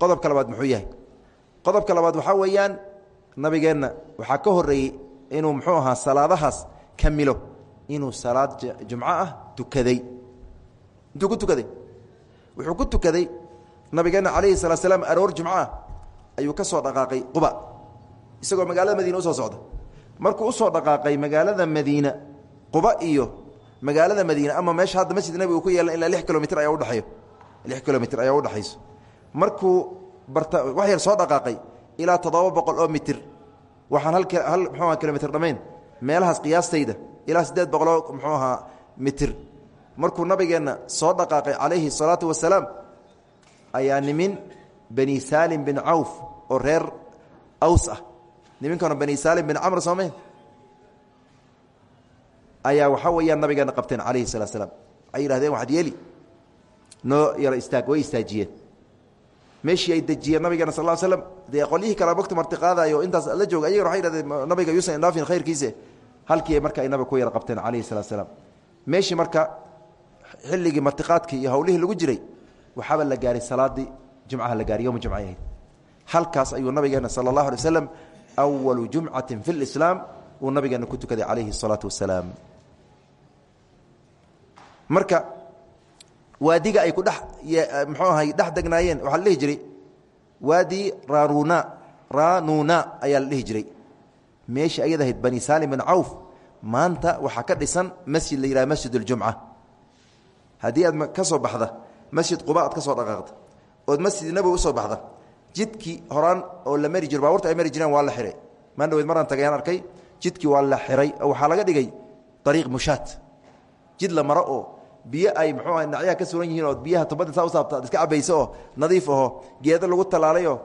Qodobka labaad muxuu yahay? Qodobka labaad waxaa weeyaan nabigeenna waxaa ka horeeyey inuu muxuu ahaa salaadahaas kamilo inuu salaad jumco ah tukaday. Intuu ku tukaday. Wuxuu ku tukaday nabigeenna calayhi salaa slaam aroor jumco ah ayuu ka soo dhaqaaqay quba. Isagoo magaalada madiina u soo socda. Markuu u soo dhaqaaqay magaalada madiina quba iyo magaalada madiina ama meesha hadda masjid nabiga ku yeelan ilaa lix kilomitr ayaa udheeeyo lix kilomitr ayaa udhexayso markuu barta wax yar soo dhaqaaqay ilaa toddoba boqol oo mitir waxaan hal hal muxuu aha kilomitr dhammayn. Meelahaas qiyaastayda. Ilaa siddeed boqoloo muxuu ahaa mitir. Markuu nabigeenna soo dhaqaaqay calayhi salaatu wasalaam ayaa nimin bani saalim bin cawf oo reer aws ah. Niminkan bani saalim bin camr soome ayaa waxaa weeyaan nabigeena qabteen calayhi salaa slaam waxay yihahdeen waxaad yeeli? Noo yaro istaag way istaajiyeen meeshii ay dejiyeen nabigeena sal l slam dee qolyihii kala bogta martiqaadayo intaas la jooga ayagana waxay yihahdeen nabiga yuusan indhaafin khayrkiise. Halkii marka ay nabiga ku yara qabteen calayhi salaa slaam meeshii marka xilligii martiqaadkii iyo hawlihii lagu jiray waxaaba la gaaray salaadii jumcaha la gaaray yowma jumca ahayd halkaas ayuu nabigeena sala allahu alay waslam awalu jumcatin fi lislaam uu nabigeena ku tukaday calayhi salaatu wasalaam marka waadiga ay ku dhex muxuu ahay dhex degnaayeen. Waxaa la dhihi jiray waadi raruna ranuna ayaa la dhihi jiray. Meesha ayad ahayd bani salim bin cawf. Maanta waxaa ka dhisan masjid la yidhaha masjid اljumca haddii aad ka soo baxda masjid quba aad ka soo dhaqaaqda ood masjid nabowi u soo baxda jidkii horaan oo la mari jiro baabuurta ay mari jireen waa la xihay maan dhaweyd maraan tagayaan arkay jidkii waa la xiray. Oo waxaa laga dhigay ariiq mushaat jid la maro oo biyo ay muxuu aha nacyaha ka suran yihiin oo biyaha tubadda saa usaabta ad iska cabayso oo nadiif aho geedo lagu tallaalayoo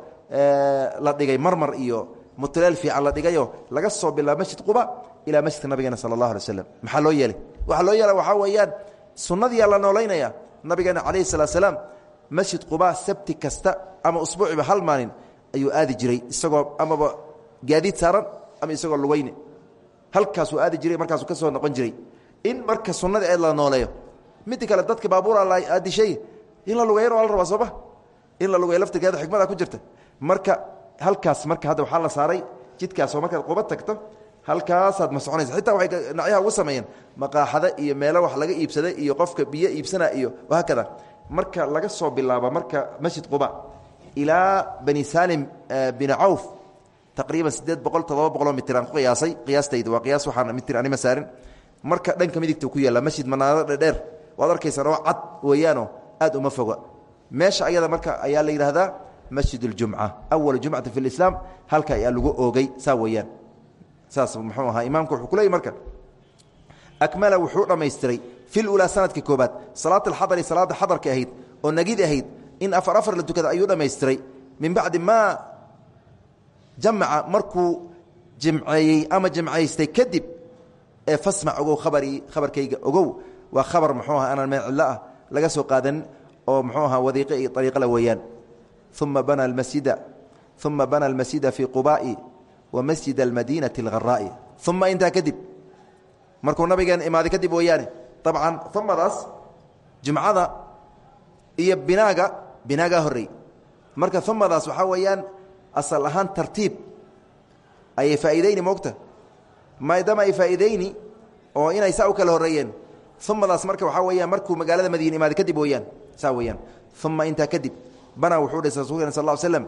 la dhigay marmar iyo mutuleel fiican la dhigayo laga soo bilaabo masjid quba ilaa masjidka nabigeena sala allahu alay waslam maxaa loo yeelay? Waxaa loo yeela waxaa weeyaan sunnadiyaa la noolaynaya nabigeena calayhi salaat salaam masjid quba sabti kasta ama usbuuciba hal maalin ayuu aadi jiray isagoo amaba gaadiid saaran ama isagoo lugayne halkaasuu aadi jiray markaasuu ka soo noqon jiray. In marka sunnada eed la nooleeyo midi kale dadka baabuura aadishay in la lugeeyana waa la rabaa sooma in la lugeeyo laftirkeeda xikmada ku jirta. Marka halkaas marka hadda waxaa la saaray jidkaasoo markaad quba tagto halkaasaad ma soconaysa xitaa waxay dhinacyaha ugu sameeyeen maqaaxada iyo meelo wax laga iibsaday iyo qofka biyo iibsana iyo wahaakada marka laga soo bilaabo marka masjid quba ilaa bani salim bin cawf taqriiban sideed boqol todoba boqoloo mitir aan ku qiyaasay. Qiyaastayda waa qiyaas waxaan mitir anima saarin. Marka dhanka midigta ku yaalla masjid manaado dhedheer waad arkaysaan oo cad weeyaanoo aad uma foga meesha ayada marka ayaa la yidhaahdaa masjid اljumca awal jumcati fi اlislaam halka ayaa lagu oogay saa weeyaan. Saas muxuu ahaa imaamku wuxuu ku leeyay marka akmala wuxuu dhammaystiray fi lulaa sanadka koobaad salaat alxadari salaada xadarka ahayd oo nagid ahayd in afar afar la tukada ayuu dhammaystiray. Min bacdi maa jamaca markuu jimceeyey ama jimcaystay kadib ee fasmac ogow khabarii khabarkayga ogow waa khabar muxuu aha anaan meel cidlo ah laga soo qaadanin oo muxuu ahaa wadiiqe iyo ariiqala weeyaan. Uma bana masjida uma bana almasjida fii qubaa'i wa masjid almadiinati alharaa'i uma intaa kadib markuu nabigeen imaaday kadib weeyaane dabcan umadaas jumcada iyo binaaga binaagaa horrey marka umadaas waxaa weeyaan asal ahaan tartiib ayay faa'iideyni moogta. Maadaama ay faa'iideyni oo inay saa u kala horreeyeen umadaas marka waxaa weeyaan markuu magaalada madiine imaaday kadib weeyaan saa weeyaan. uma intaa kadib banaa wuxuu dhisay rasulkeen sal ll slam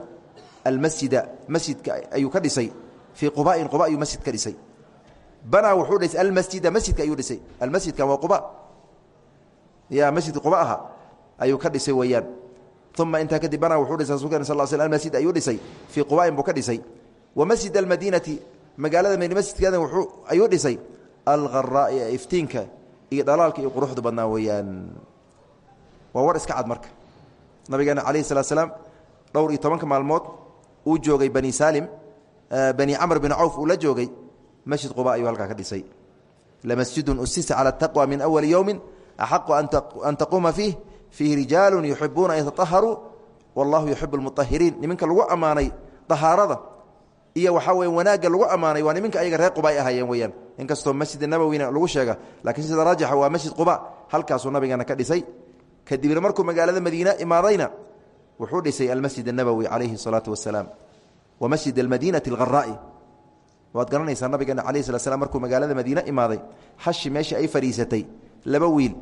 almasjida masjidka ayuu ka dhisay. Fii quba'in quba ayuu masjid ka dhisay. Banaa wuxuu dhisay almasjida masjidka ayuu dhisay. Almasjidkan waa quba. Ya masjidka quba aha ayuu ka dhisay weeyaan. uma intaa kadib banaa wuxuu dhisay rasulkeen sal sl almasjid ayuu dhisay. Fii quba'in buu ka dhisay. Wa masjid almadiinati magaalada madiine masjidkeeda ayuu dhisay. Alharaa'i ee iftiinka iyo dhalaalka iyo quruxda badnaa weeyaan. Waa war iska cad marka. Nabigeena calayhi salatu slaam dhowr iyo tobanka maalmood uu joogay bani salim bani camr bin cawf uu la joogay masjid quba ayuu halkaa ka dhisay. Lamasjidun usisa cala taqwa min awali yowmin axaqu an taquuma fiih fiihi rijaalu yuxibuuna an yataaharuu wallahu yuxibu lmuahiriin niminka lagu ammaanay ahaarada iyo waxaa weye wanaagga lagu ammaanay waa niminka ayaga reer quba ay ahaayeen weyaan inkastoo masjid nabowina lagu sheega laakiin sida raajixa waa masjid quba halkaasuu nabigeena ka dhisay kadibna markuu magaalada madiine imaadayna wuxuu dhisay almasjid الnabowi calayhi الsalaatu wasalaam wa masjid almadiinati اlharaa'i waad garanaysaa nabigeena alayh slat slam markuu magaalada madiine imaaday hashi meeshii ay fadhiisatay laba wiil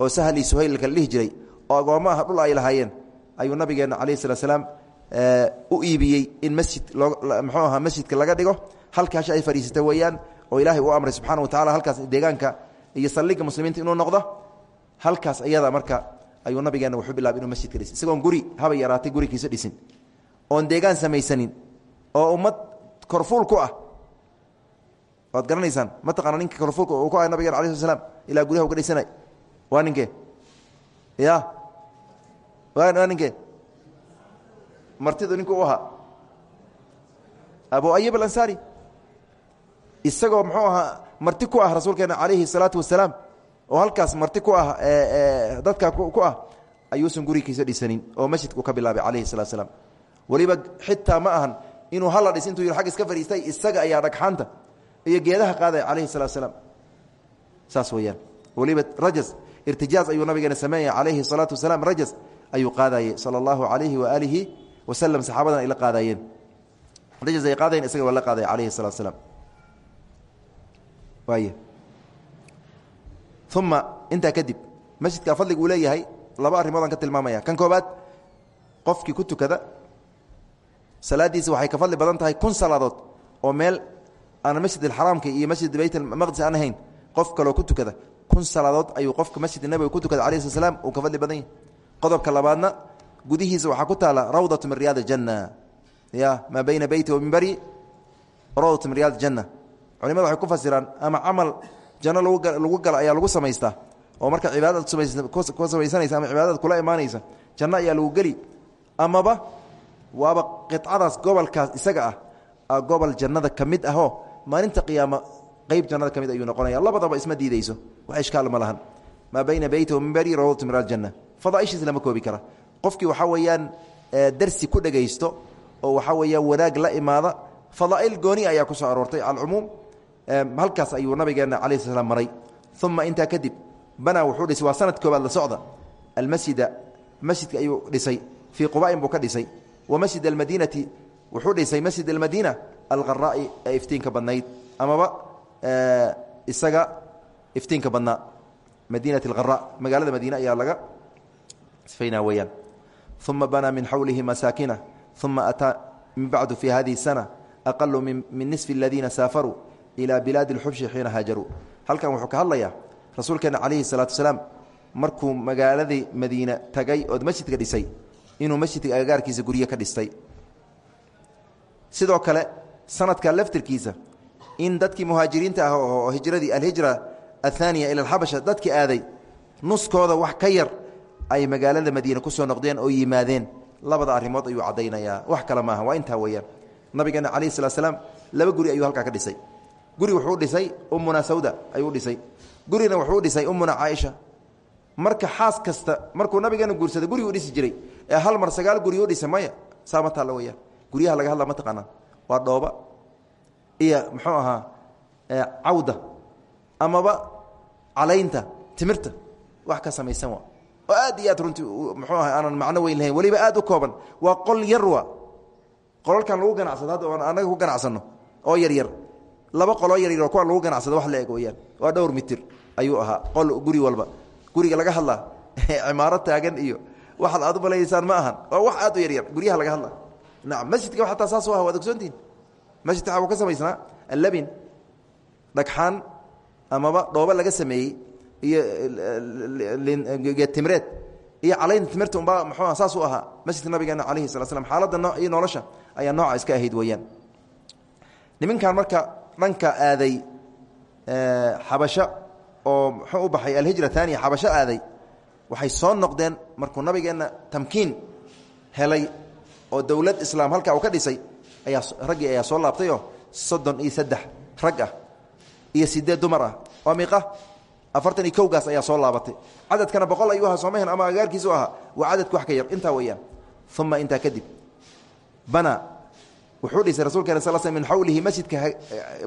oo sahal iyo suhayl kala dhihi jiray oo agoommo ah dhul ay lahaayeen ayuu nabigeena calayh slat slaam u iibiyey in masjid mxuu ahaa masjidka laga dhigo. Halka hashi ay fadhiisatay weeyaan oo ilaahay u amray subxana wa tacala halkaas deegaanka iyo saldhigga muslimiinta inuu noqdo. Halkaas ayada marka ayuu nabigeena wuxuu bilaabay inuu masjidka dhis isagoon guri haba yaraatay gurigiisa dhisin. Oon deegaan samaysanin oo ummad korfuul ku ah. Waad garanaysaan ma taqaana ninka korfuulka uu ku ah nabigeen ala sl slam ilaa guryaha uga dhisanay. Waa ninkee ya waa martidu ninku u ahaa. Abu ayub alansaari isagoo muxuu ahaa marti ku ah rasuulkeena calayhi salaatu wasalaam oo halkaas marti ku ah dadka ku ah ayuusan gurigiisa dhisanin oo masjidku ka bilaabay calayhi salatu slam weliba xitaa ma ahan inuu hala dhis intuu yih ag iska fadhiistay isaga ayaa dhagxaanta iyo geedaha qaadaya calayhi salatu salaam saas weeyaan. Weliba rajas irtijaaz ayuu nabigeena sameeyay calayhi salaatu wasalaam rajas ayuu qaadayey sala allahu calayhi waaalihi wasalam saxaabadan ay la qaadayeen. Rajas ay qaadayen isaga waa la qaadaya calayhi salatu salaam. Waay uma intaa kadib masjidka fadliga uu leeyahay laba arrimood aan ka tilmaamaya. Kan koobaad qofkii ku tukada salaadiisa waxay ka fadli badan tahay kun salaadood oo meel aan masjid alxaraamka iyo masjid bayt maqdis aan ahayn. Qof kaloo ku tukada kun salaadood ayuu qofka masjid nabiga ku tukada calayi slat slam uu ka fadli badan yahy qodobka labaadna gudihiisa waxaa ku taala rawdatu min riyaad janna ya maa bayna beyti wa mimbari rawdatu min riyaad janna culimada waxay ku fasiraan ama camal janno lagu galo ayaa lagu samaystaa oo marka cibaadad ku samaysanaysa ama cibaadad kula imaanaysa janno ayaa lagu geli. Amaba waaba qicadaas gobolkaas isaga ah gobol jannada ka mid ahoo maalinta qiyaama qeyb jannada ka mid ayuu noqonaya. Labadaba isma diideyso wax ishkaal ma lahan. Maa bayna beyti wa mimbari rawdatu min aljanna. Fadaaishiis lama koobi kara qofkii waxaa weeyaan darsi ku dhegaysto oo waxaa weeyaan wanaag la imaada fadaa'il gooni ayaa ku soo aroortay alcumuum halkaas ayuu nabigeena calayi sl maray. Uma intaa kadib banaa wuxuu dhisay waa sanad koobaad la socda almasjida masjidka ayuu dhisay fii quba'in buu ka dhisay. Wa masjid almadiinati wuxuu dhisay masjid almadiina alqaraai ee iftiinka badnayd. Amaba isaga iftiinka badnaa madiinat alqara magaalada madiine ayaa laga sifayna weyaan uma banaa min xawlihi masaakina uma ataa min bacdu fi hadihi sana aqalu min nisfi aladiina saafaruu ilaa bilaadi اlxubshi xiina haajaruu halkan wuxuu ka hadlayaa rasuulkeena calayhi salaatu salaam markuu magaaladii madiine tagay ood masjidka dhisay inuu masjidka agagaarkiisa guryo ka dhistay sidoo kale sanadka laftirkiisa in dadkii muhaajiriinta ah oo hijradii alhijra athaniya ila alxabasha dadkii aaday nuskooda wax ka yar ay magaalada madiine ku soo noqdeen oo yimaadeen. Labada arrimood ayuu caddaynayaa wax kale maaha. Waa intaa weeyaan. Nabigeena calayhi salatu salaam laba guri ayuu halkaa ka dhisay. Guri wuxuu dhisay ummuna sawda ayuu dhisay. Gurina wuxuu dhisay ummuna caaisha. Marka xaas kasta markuu nabigeena guursaday guriguu dhisi jiray. Ee hal mar sagaal guri u dhisay maya saa ma taalla weyaan guryaha laga hadla ma taqaanaa. Waa dhooba iyo muxuu ahaa cawda amaba calaynta timirta wax ka samaysan waa oo aad iyo aad runtii muxuu aha aanan macno weyn lahayn. Weliba aad u kooban. Waa qol yar wa qolalkan lagu ganacsado hadda oon annaga ku ganacsanno oo yar yar. Laba qoloo yaryar oo kuwa lagu ganacsado wax la eg weyaan waa dhowr mitir ayuu ahaa qol guri walba. Guriga laga hadlaa [laughs] cimaaro taagan iyo waxaad aad u malaysaan ma ahan. Waa wax aad u yaryar guryaha laga hadla nacam masjidka xataa saas u ah waad ogsoontihin masjidka waxaa ka samaysnaa allabin dhagxaan amaba dhoobo laga sameeyey iyo geedtimireed iyo calaynta timirta umbaa muxuu saas u ahaa. Masjidka nabigeena calayhi sala slam xaaladda iyo nolosha ayaa nooca iska ahayd weeyaan. Niminkan marka dhanka aaday xabasho oo muxuu u baxay alhijra taaniya xabasho aaday waxay soo noqdeen markuu nabigeenna tamkiin helay oo dowlad islaam halkaa uu ka dhisay ayaa raggii ayaa soo laabtayoo soddon iyo saddex rag ah iyo sideed dumar ah. Waa miiqa afartan iyo kowgaas ayaa soo laabatay. Cadadkana boqol ayuu ahaa soomehen ama agaarkiisu ahaa. Waa cadadku wax ka yar. Intaa weeyaan. Uma intaa kadib bana wuxuu dhisay rasuulkeena sal sl min xawlihi masjidka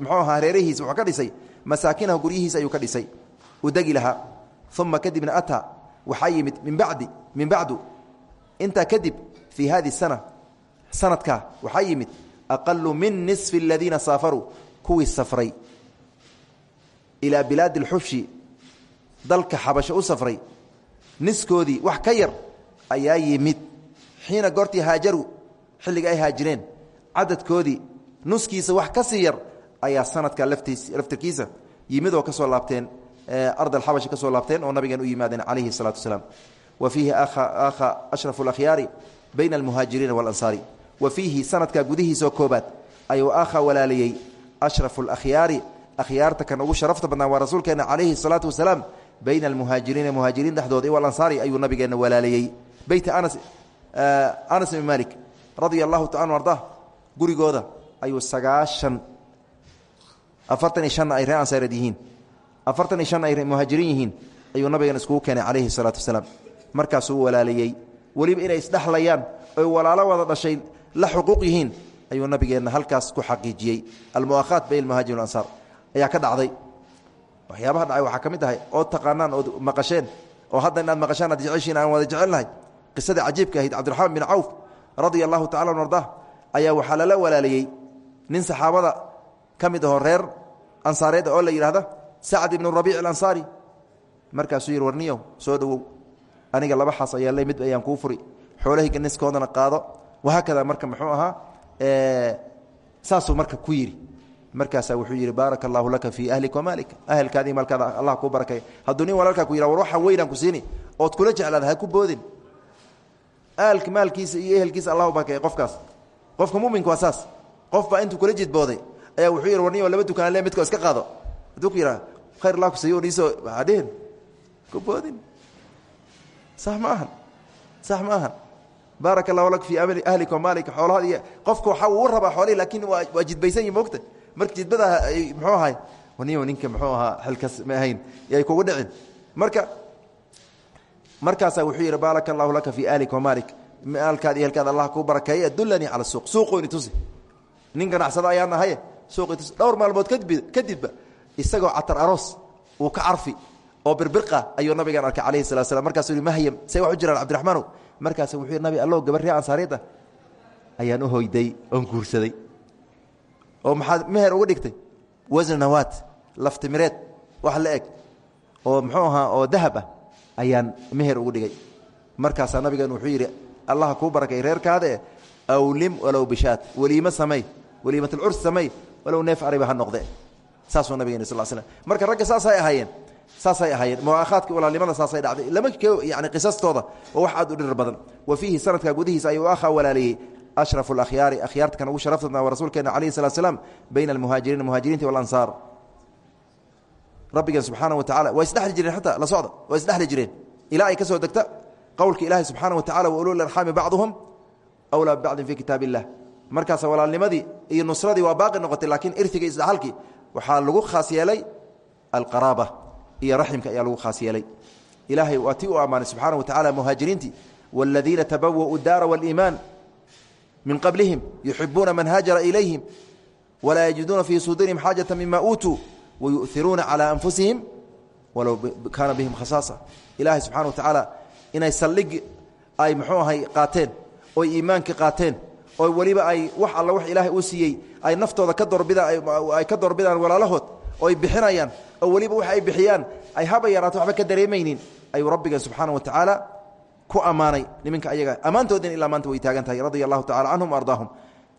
mxuu ahaa hareerihiisa wuxuu ka dhisay. Masaakinahu guryihiisa ayuu ka dhisay. Uu degi lahaa. Uma kadibna ataa waxaa yimid min bacdi min bacdu. Intaa kadib fii hadi sana sanadkaa waxaa yimid aqalu min nisfi aladiina saafaruu. Kuwii safray. Ilaa bilaadi اlxushi dalka xabasho u safray niskoodii wax ka yar ayaa yimid. Xiina goortii haajaru xilliga ay haajireen cadadkoodii nuskiisa wax ka sii yar ayaa sanadka laftirkiisa yimid oo ka soo laabteen ard alxabasha ka soo laabteen oo nabigeen u yimaadeen calayhi salaatu wasalaam. Wa fiihi akha ashrafu alakhyaari bayna almuhaajiriina walansaari. Wa fiihi sanadka gudihiisaoo koobaad ayuu akha walaaliyey. Ashrafu alakhyaari akhyaarta kan ugu sharafta badnaa waa rasuulkeena calayhi salaatu wasalaam bayna almuhaajiriina muhaajiriin dhexdooda walansaari ayuu nabigeenna walaaliyey beyta anas anas ibn malik radia allahu taala arda gurigooda ayuu sagaashan afartan iyo shanna ay ree ansaareed yihiin afartan iyo shanna ay muhaajiriin yihiin ayuu nabigan iskugu keenay calayhi salaatu wasalaam markaasuu walaaliyey weliba inay isdhexlayaan oy walaalo wada dhashay la xuquuq yihiin ayuu nabigeenna halkaas ku xaqiijiyey almu'akhaat bayn almuhajirin ansaar ayaa ka dhacday waxyaabaha dhacay waxaa ka mid ahay ood taqaanaan ood maqasheen oo hadda inaad maqashaan aad jeceshiin aan wada jecelnahay qisadii cajiibka ahayd cabdiraxmaan bin cawf radia tacala an ayaa waxaa lala walaaliyey nin saxaabada ka mid ahoo reer ansaareed oo la yidhaahda sacd ibnu rabiic alansaari. Markaasuu yidhi warniyow soo dhowow. Aniga laba xaas ayaa le ayaan kuu furi. Xoolahayga niskoodana qaado. Wahaakada marka muxuu ahaa saasuu marka ku yidhi markaasaa wuxuu yidhi allahu laka fii ahlika wamaalika ahelkaadii maalkaada allah kuu barakay. Hadduu nin ku yidha war waxa weynaan ku siini ood kula jeclaada ha ku boodin. Aalka maalkiisa iyo ehelkiisa allah u qofkaas. Qofka muminka waa saas. Qof baa intuu kula ayaa wuxuu yidhi warniyo laba dukaan le midkoo iska qaado. Hadduu ku yidhaha khayr allah ku siiyo niisoo ku boodin. Sax ma ahan. Sax ma ahan. Baaraka allahu lak fii ahlika wamaalika xoolahaad iyo qofka waxa uu rabaa xoolihi laakiin waa jidbaysan moogta marka jidbada ay muxuu ahay niyo ninka muxuu ahaa xilkas ma ahayn. Yay kugu dhicin. Marka markaasaa wuxuu yidhi baaraka allahu laka fii ahlika wamaalik maalkaad iyo helkaad allah kuu barakeeye dullanii cala suuq. Suuqoyni tusi. Nin ganacsada ayaan ahaye suuqii tusi. Dhowr maalmood kadib kadibba isagoo catar aroos uu ka carfi oo birbirqa ayuu nabigaan arkay calayhi salatu slam markaasuu yihi mahyam say wax u jiraan cabdiraxmaanow. Markaasu wuxuu yidhi nabi allow gabarree ansaariyadda ayaan u hoyday oon guursaday oo maxaad meher uga dhigtay? Wasn nawaat laftimireed wax la eg. Oo muxuu ahaa oo dahab ah ayaan meher ugu dhigay. Markaasaa nabigan wuxuu yidhi allah kuu barakay reerkaada e awlim walow bishaat. Weliimo samey weliimatulcurs samey walow neef ariba ha noqde. Saasuu nabigeen sal slm marka ragga saasay ahaayeen saasay ahaayeen. Muaakhaadka walaalnimada saasay dhacday. Lama yani qisastooda oo wax aad u dhirir badan. Wa fiihi sanadka gudihiisa ayuu akha walaaliyey ashrafu akhyaari akhyaarta kan ugu sharaftadna waa rasuulkeena calayhi salatu slam bayna almuhaajiriina muhaajiriinti walansaar rabbigan subxaana wa tacala waa isdhexli jireen xataa la socda waa isdhexli jireen ilaa ay ka soo degta qowlka ilaahi subxaana wa tacala wa ulul arxaami bacduhum wlaa bibacdin fii kitaab illah markaasa walaalnimadii iyo nusradii waa baaqi noqotay laakiin irtiga isdhexalkii waxaa lagu khaas yeelay alqaraaba iyo raximka ayaa lagu khaas yeelay ilaahay waa ti u ammaanay subxaana wa tacala muhaajiriintii wاladiina tabawa'u daara wاliimaan min qablihim yuxibuuna man haajara ilayhim walaa yajiduuna fii suduurihim xaajata mima uutuu wayu'iruuna calى anfusihim walow kaana bihim khasaasa ilaahay subxana wa tacaala inay saldhig ay muxuu ahay qaateen oy iimaanka qaateen oo weliba ay wax alla wax ilaahay uu siiyey ay naftooda ka doorbidaan ay ka doorbidaan walaalahood oo ay bixinayaan oo weliba wax ay bixiyaan ay haba yaraato waxba ka dareemaynin ayuu rabbigan subxaana wa tacaala ku ammaanay niminka ayaga. Ammaantoodin ilaa maanta way taagan tahay radia allahu tacala canhum ardaahum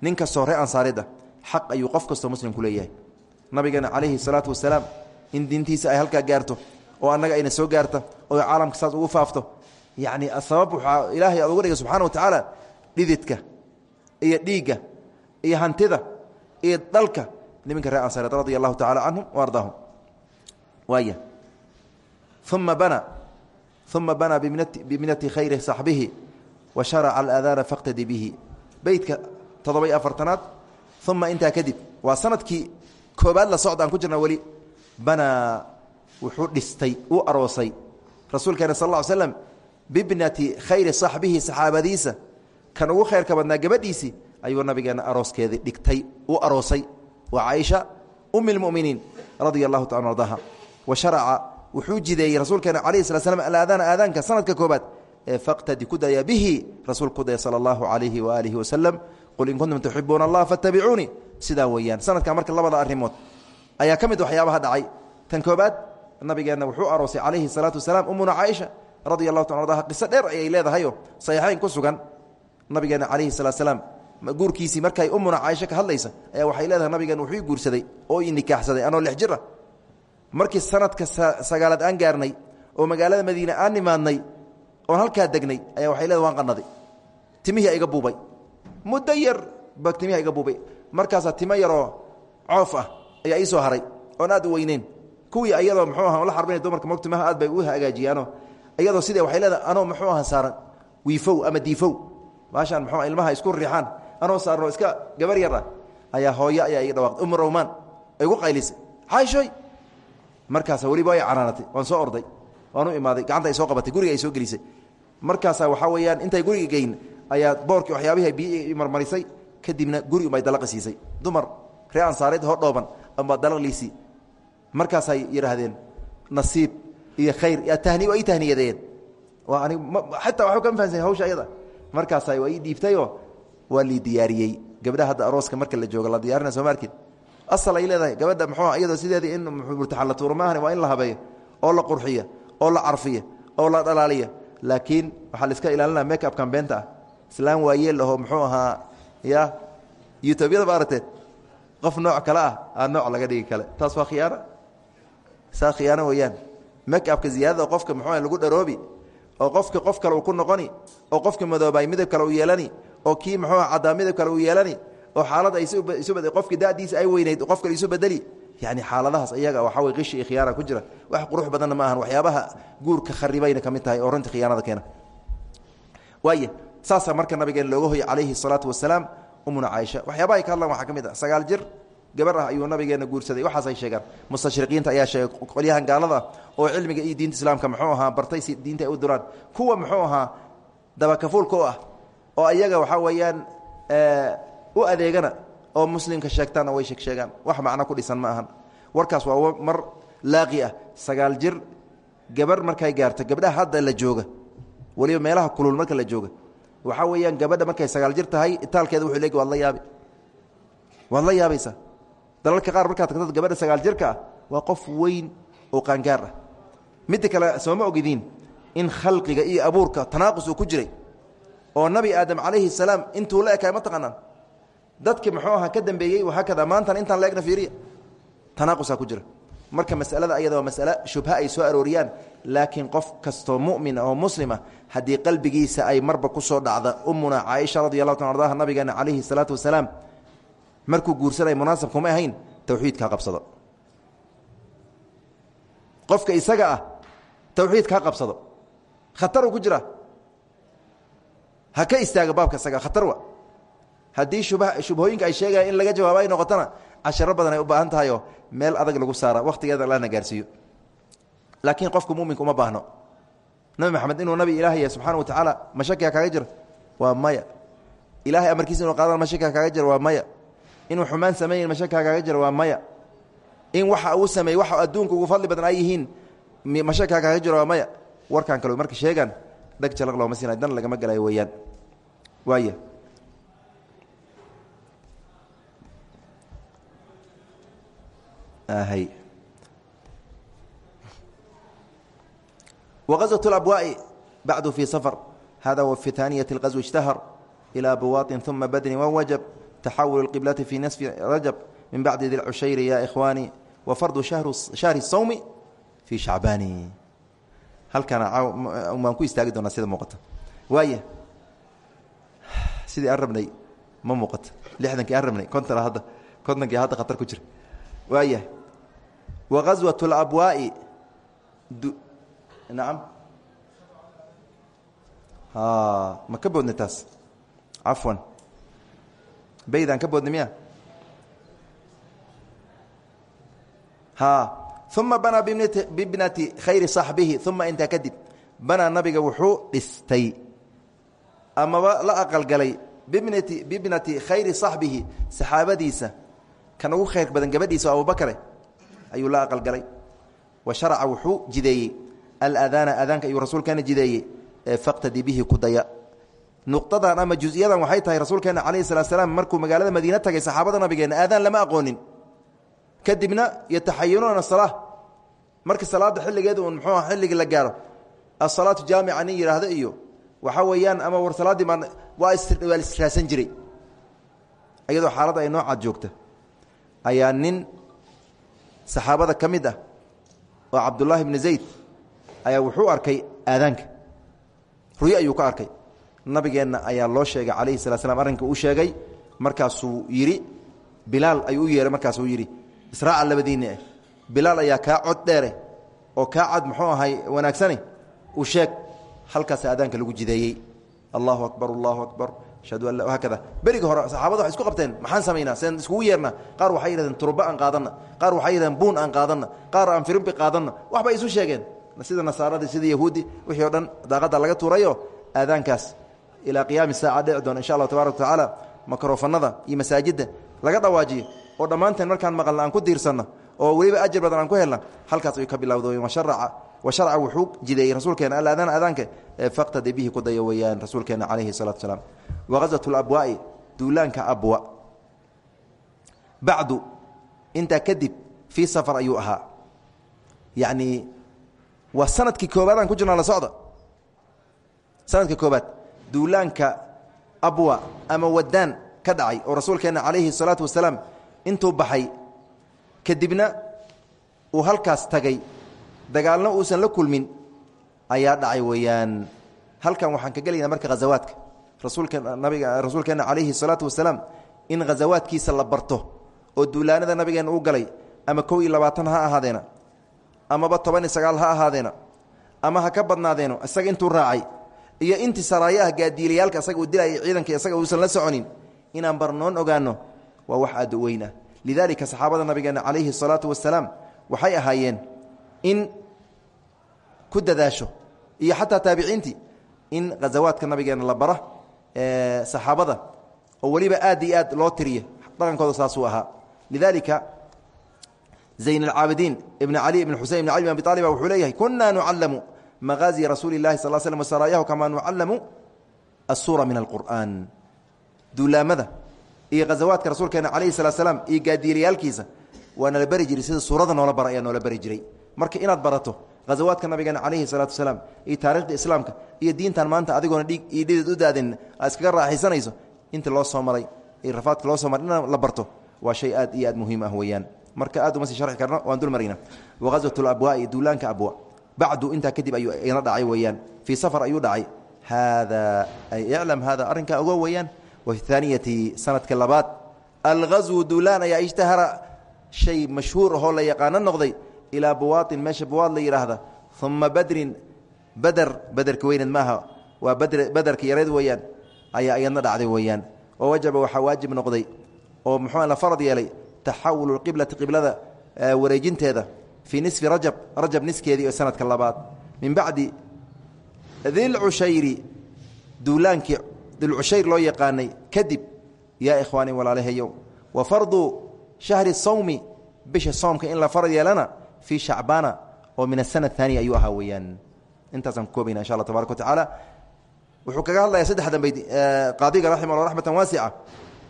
ree ansaaridda xaq ayuu qof kastoo muslim ku leeyahay. Nabigeena calayhi salaatu wasalaam in diintiisa ay halkaa gaarto oo annaga ayna soo gaarta oo caalamka saas ugu faafto. Yacni sabab waxaa ilaahay aad uga wa tacaala dhididka iyo dhiigga iyo hantida iyo dhalka. Niminka reer ansaareed radia allahu tacala ardaahum. Waaya. Uma bana uma banaa biminati khayri saxbihi wa sharaca alaadaana faqtadi bihi beytka toddoba iyo afartanaad uma intaa kadib waa sannadkii koobaad la socda aan ku jirna weli banaa wuxuu dhistay uu aroosay rasuulkeena sal lla ly slam bibnati khayri saxbihi saxaabadiisa kan ugu khayrka badnaa gabadhiisii ayuu nabigeena arooskeedii dhigtay uu aroosay waa caaisha umi lmuminiin radia allahu taala ardaha wa sharaca wuxuu jideeyey rasuulkeena calayhi sala slam alaadaana aadaanka sanadka koobaad ee faqtadi ku daya bihi rasuulku ku daya sala allahu calayhi waaalihi wasalam qul in kuntum tuxibuuna allah fattabicuunii sidaa weeyaan sanadka marka labada arrimood ayaa ka mid waxyaabaha dhacay. Tan koobaad nabigeenna wuxuu aroosay calayhi salaatu wasalaam umuna caaisha radia allahu taala ardaha qiso dheer ayay leedahayoo saxiixayn ku sugan nabigeena calayhi salaat slaam guurkiisii markay umuna caaisha ka hadlaysa ayaa waxay leedahay nabigeena wuxuu guursaday oo i nikaaxsaday anoo lix jir ah markii sanadka sagaalaad aan gaarnay oo magaalada madiine aan nimaadnay oon halkaa degnay ayaa waxay leedahay waan qanaday timihii iga buubay. Muddo yar ba timihi iga buubay. Markaasaa timo yaroo coof ah ayaa ii haray oon aad u weyneyn. Ayadoo muxuu aha la xarbinay dumarka mo timaha aad bay u hagaajiyaanoo iyadoo sidee waxay leedahay anoo muxuu aha saaran wiifow ama diifow. Baashaan muxuu ilmaha isku riixaan anoo saarno iska gabar yar ayaa hooyo ayaa ii dhawaaqday. Umu rawmaan igu qaylisay. Caaishoy markaasa weliba ay canaanatay waan soo orday waan u imaaday gacanta ay soo qabatay guriga ay soo gelisay. Markaasaa waxaa weeyaan intay guriga geyn ayaa boorkii waxyaabihi biyi marmarisay kadibna guri unbay dalaqi siisay. Dumar ree ansaareed hoo dhooban amba dalaq liisii markaasay yidhaahdeen nasiib iyo khayr tahni waa ii tahniyadeeyeen waa anig xataa waxba kama fahansan hawsha ayada. Markaasa waa ii dhiibtayoo waa lii diyaariyey. Gabdhaha hadda arooska marka la joogo la diyarina soo maarkin asal ay leedahay. Gabadha muxuu iyadoo sideedii in murtaxan la tuuro maahan waa in la habeeyo oo la qurxiya oo la carfiya oo la dhalaaliya laakiin waxaa la iska ilaalinaya make up kambeenta ah. Islaan waayeel ahoo muxuu ahaa ya yutoobiyada ma aragteen qof nooc kale ah aa nooc laga dhigi kale. Taas waa khiyaano. Saa khiyaano weeyaan. Make-abka ziyaadada qofka muxuu lagu dharoobi oo qofka qof kale uu ku noqoni oo qofka madoobay midab kale uu yeelani oo kii muxuu caddaa midab kale uu yeelani oo xaalada isu qofka dadiisa ay weynayd qof kale isu bedeli yani xaaladahaas iyaga waxaa wey qishi iyo khiyaana ku jira. Wax qurux badanna ma ahan waxyaabaha guurka kharibayna ka mid tahay oo runtii khiyaanada keena. Waaya saasaa marka nabigeen looga hoyay calayhi salaatu wasalaam umuna caaisha. Waxyaabaha ay ka hadlaan waxaa ka mid ah sagaal jir gabar ah ayuu nabigeena guursaday. Waxaasay sheegaan. Mustashriqiinta ayaa sheegay qolyahan gaalada oo cilmiga iyo diinta islaamka muxuu ahaa bartay si diinta ay u duraan. Kuwa muxuu ahaa dabakafuulka u ah oo iyaga waxaa weeyaan u adeegana oo muslimka sheegtaanna way sheegsheegaan wax macno ku dhisan ma ahan. Warkaas waa mar laaqi ah. Sagaal jir gabar markay gaarto gabdhaha hadda la jooga. Weliba meelaha kulul marka la jooga. Waxaa weeyaan gabadha markay sagaal jir tahay itaalkeeda wuxuu leegi waad la yaabi. Waad la yaabaysaa dalalka qaar markaad tagtad gabadha sagaal jirka ah waa qof weyn oo qaangaar ah. Midda kale sooma ogidiin in khalqiga iyo abuurka tanaaqus uu ku jiray oo nabi aadam calayhi salaam intuu la ekaay ma taqaanaan dadki muxuu ahaa ka dambeeyey wahaakada maantana intaan la egna fiiriya. Tanaaqusaa ku jira. Marka masalada ayada waa masale shubha ay soo arooriyaan laakiin qof kastoo mu'min oo muslima haddii qalbigiisa ay marba ku soo dhacda umuna caaisha radi allahu ta ardaha nabigeena calayhi salaatu wasalaam markuu guursanay munaasab kuma ahayn tawxiidkaa qabsado. Qofka isaga ah tawxiidkaa qabsado. Khataruu ku jira. Ha ka istaaga baabka isaga khatar wa haddii shubhooyinka ay sheegaya in laga jawaabo ay noqotona casharo badan ay u baahan tahayoo meel adag lagu saara wakhtigeeda lana gaarsiiyo laakiin qofka muminka uma baahno. Nabi maxamed inuu nabi ilaah yahay subxana wa tacaala mashakiga kaaga jiro waa maya. Ilahay amarkiisa inuu qaadana mashakiga kaaga jiro waa maya. Inuu xumaan sameeyin mashakiga kaaga jiro waa maya. In waxa uu sameeyey waxa adduunka ugu fadli badan ay yihiin mashakiga kaaga jiro waa maya. Warkan kale marka sheegaan dheg jalaq looma siinay dan lagama galayo weeyaan. Waaya hy وغزوة الأبواء بعد في sفر hذا وفي ثانية الغزو اشتهر إلى بواط ثم بدن ووجب تحول القبلة في نصف رجب من بعد ذي العشير يا إخواني وفرض شهر شهر الصوم في شعبان halkan maan ku istaagi doonaa sida muuqata waaya sidii aan rabnay ma muuqato lixdankii aan rabnay konton hadda kontonkii hadda khatar ku jira waaya wغaswaة اlabwaa'i nacam ma ka boodnay taas cafwan baydaan ka boodnay miya uma banaa bibnati khayri صaxbihi uma intaa kadib banaa nabiga wuxuu dhistay amaba la aqalgalay bibnati bibnati khayri صaxbihi saxaabadiisa kan ugu khayr badan gabadhiisa oo abubakre ayuu la aqalgalay wa sharaca wuxuu jideeyey. Aladaana adaanka ayuu rasuulkeena jideeyey. Ee faqtadi bihi kudaya nuqdadan ama juزiyadan waxay tahay rasuulkeena calayhi salatu slaam markuu magaalada madiine tagay saxaabada nabigeena aadaan lama aqoonin. Kadibna yataxayanuuna salaa marka salaada xilligeeda un muxuu ah xilligii la gaaro asalaatu jaamica nin yidhaahdo iyo waxaa weeyaan ama war salaaddii maa waa waa israasan jiray. Iyadoo xaaladda ay noocaad joogta. Ayaa nin saxaabada ka mid ah oo cabdullaahi bni zayd ayaa wuxuu arkay aadaanka. Ruyo ayuu ka arkay. Nabigeenna ayaa loo sheegay calayhi salaa slam arrinka uu sheegay markaasuu yidhi bilaal ayuu u yeehay markaasuu yidhi israaca labadiinni ah bilaal ayaa kaa cod dheere oo kaa cad muxuu ahay wanaagsane uu sheeg halkaasa aadaanka lagu jideeyey. Allahu akbar allahu akbar haakada beriga hore saxaabada waxay isku qabteen maxaan samaynaa seen iskugu yeernaa qaar waxay yidhahdeen turba aan qaadanna. Qaar waxay yidhahdeen buun aan qaadanna. Qaar aan firimbi qaadanna. Wax bay isu sheegeen. Sida nasaaradii sida yahuudi wixii o dhan daaqadda laga tuurayo aadaankaas ilaa qiyaami saaca dhici doona insha allahu tabarak wa tacaala mikrofanada iyo masaajidda laga dhawaajiyo oo dhammaanteen markaan maqalna aan ku diirsanno oo weliba ajir badan aan ku helna halkaas ayuu ka bilowda washaraca washarca wuxuu jideeyey rasuulkeena alaadaan aadaanka ee faqtadi bihi ku daya weeyaan rasuulkeena calayhi salatu salaam. Waqaswat labwaa'i duulaanka abwa. Bacdu intaa kadib fii safar ayuu ahaa. Yacni waa sannadkii koobaad aan ku jirnaa la socda sanadka koobaad duulaanka abwa ama wadaan ka dhacay oo rasuulkeenna calayhi salaatu wasalaam intuu baxay kadibna uu halkaas tagay dagaalna uusan la kulmin ayaa dhacay weeyaan. Halkan waxaan ka gelaynaa marka hazawaadka rasuulka nabiga rasuulkeenna calayhi salaatu wasalaam in hazawaadkiisa la barto oo duulaanada nabigeenna u galay ama kow iyo labaatan ha ahaadeena amaba toban sagaal ha ahaadeena ama ha ka badnaadeeno isaga intuu raacay iyo intii saraayaha gaadiilayaalka isaga uu dilayay ciidanka isaga uusan la soconin inaan barnoon ogaano waa wax aad u weyn ah lidaalika saxaabada nabigeenna calayhi salaatu wasalaam waxay ahaayeen in ku dadaasho iyo xataa taabiciintii in ghazawaadka nabigeena la bara saxaabada oo weliba aad iyo aad loo tiriya dhaqankooda saasuu ahaa. Lidaalika zayn alcaabidiin ibn cali ibn xusein ibn cali bin abi aaliba wuxuu leeyahay kunaa nucallamu maqaazi rasuuli اlahi sal slm wasaraayahu kamaa nucallamu asura min alqur'an duulaamada iyo ghazawaadka rasuulkeena calayhi salaa slaam iyo gaadiilayaalkiisa waa nala beri jiray sida suurada noola bara ayaa noola beri jiray marka inaad barato ghazawaadka nabigeena calayhi salaatu wasalaam iyo taarikhda islaamka iyo diintan maanta adigoona dhiig iyo dhidid u daadin aa iskaga raaxaysanayso inta loo soo maray iyo rafaadka loo soo maray in la barto waa shay aad iyo aad muhiim ah weeyaan. Marka aad uma sii sharxi karno waan dul marayna wahaswat labwaa'i duulaanka abwa. Bacdu intaa kadib ayuu ina dhacay weeyaan. Fii safar ayuu dhacay. Haada iclam hada arrinkaa ogo weeyaan. Wafi aaniyati sanadka labaad. Alghazwu duulaan ayaa ishtahara shay mashhuur ahoo la yaqaano noqday ilaa buwaatin meesha buwaad la yidhaahda uma badrin bader baderka weyneed maaha. Waa baderka yareed weeyaan ayaa iyadna dhacday weeyaan. Oo wajaba waxaa waajib noqday oo muxuu la farad yeelay taxawulu qiblati qiblada wareejinteeda fii nisfi rajab rajab niskeedii oo sanadka labaad. Min bacdi dilcushayri duulaankii dilcushayr loo yaqaanay kadib yaa ikhwaani walaalahayow wa fardu shahri sawmi bisha soomka in la farad yeelana fii shacbaana oo min asana aaniya ayuu ahaa weeyaan intaasaan koobayna insha alla tabarak wa tacaala wuxuu kaga hadlayaa saddexdan bayd qaadiga raximah lla raxmatan waasica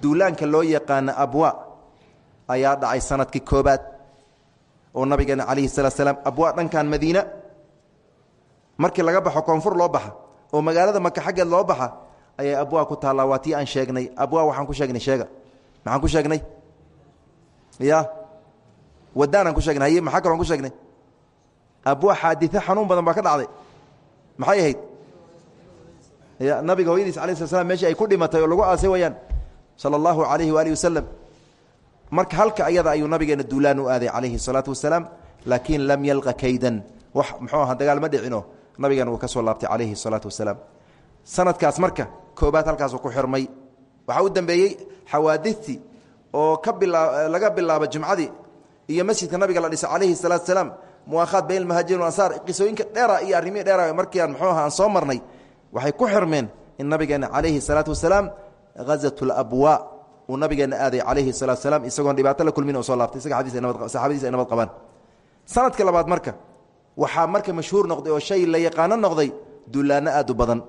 duulaanka loo yaqaana abwa ayaa dhacay sannadkii koobaad oo nabigeena calayhi salaa slaam abwa dhankan madiina markii laga baxo koonfur loo baxa oo magaalada maka xaggeed loo baxa ayay abwa ku taallaa waa tii aan sheegnay abwa waxaan ku sheegnay sheega maxaan ku sheegnay ya wadaanaan ku sheegnay haye maxaa kaloon ku sheegnay? Abwa xaaditho xanuun badan baa ka dhacday maxay ahayd? Ya nabiga hooyadiis alai sla slam meeshii ay ku dhimatay oo lagu aasay wayaan sala allahu alayhi waalihi wasalam marka halka ayada ayuu nabigeena duulaan u aaday calayhi salaatu wasalaam laakiin lam yalqa kaydan. Wax muxuu aha dagaal ma dhicino nabigeena uu ka soo laabtay calayhi salaatu wasalaam. Sanadkaas marka koobaad halkaasuu ku xirmay waxaa u dambeeyey xawaadidtii oo ka bilaa laga bilaabo jumcadii iyo masjidka nabiga la dhisay calayhi salaatu salaam muwaakhaad bayn almuhaajiriin waansaar qisooyinka dheera iyo arrimihii dheera markiiaan muxuu aha aan soo marnay waxay ku xirmeen in nabigeena calayhi salaatu wasalaam hazat labwa uu nabigeena aaday calayhi salatu salaam isagoon dhibaato la kulmin oo soo laabtay. Isaga saxaabadiisa ay nabad qabaan. Sanadka labaad marka waxaa marka mashhuur noqday oo shay la yaqaano noqday duulaanno aad u badan.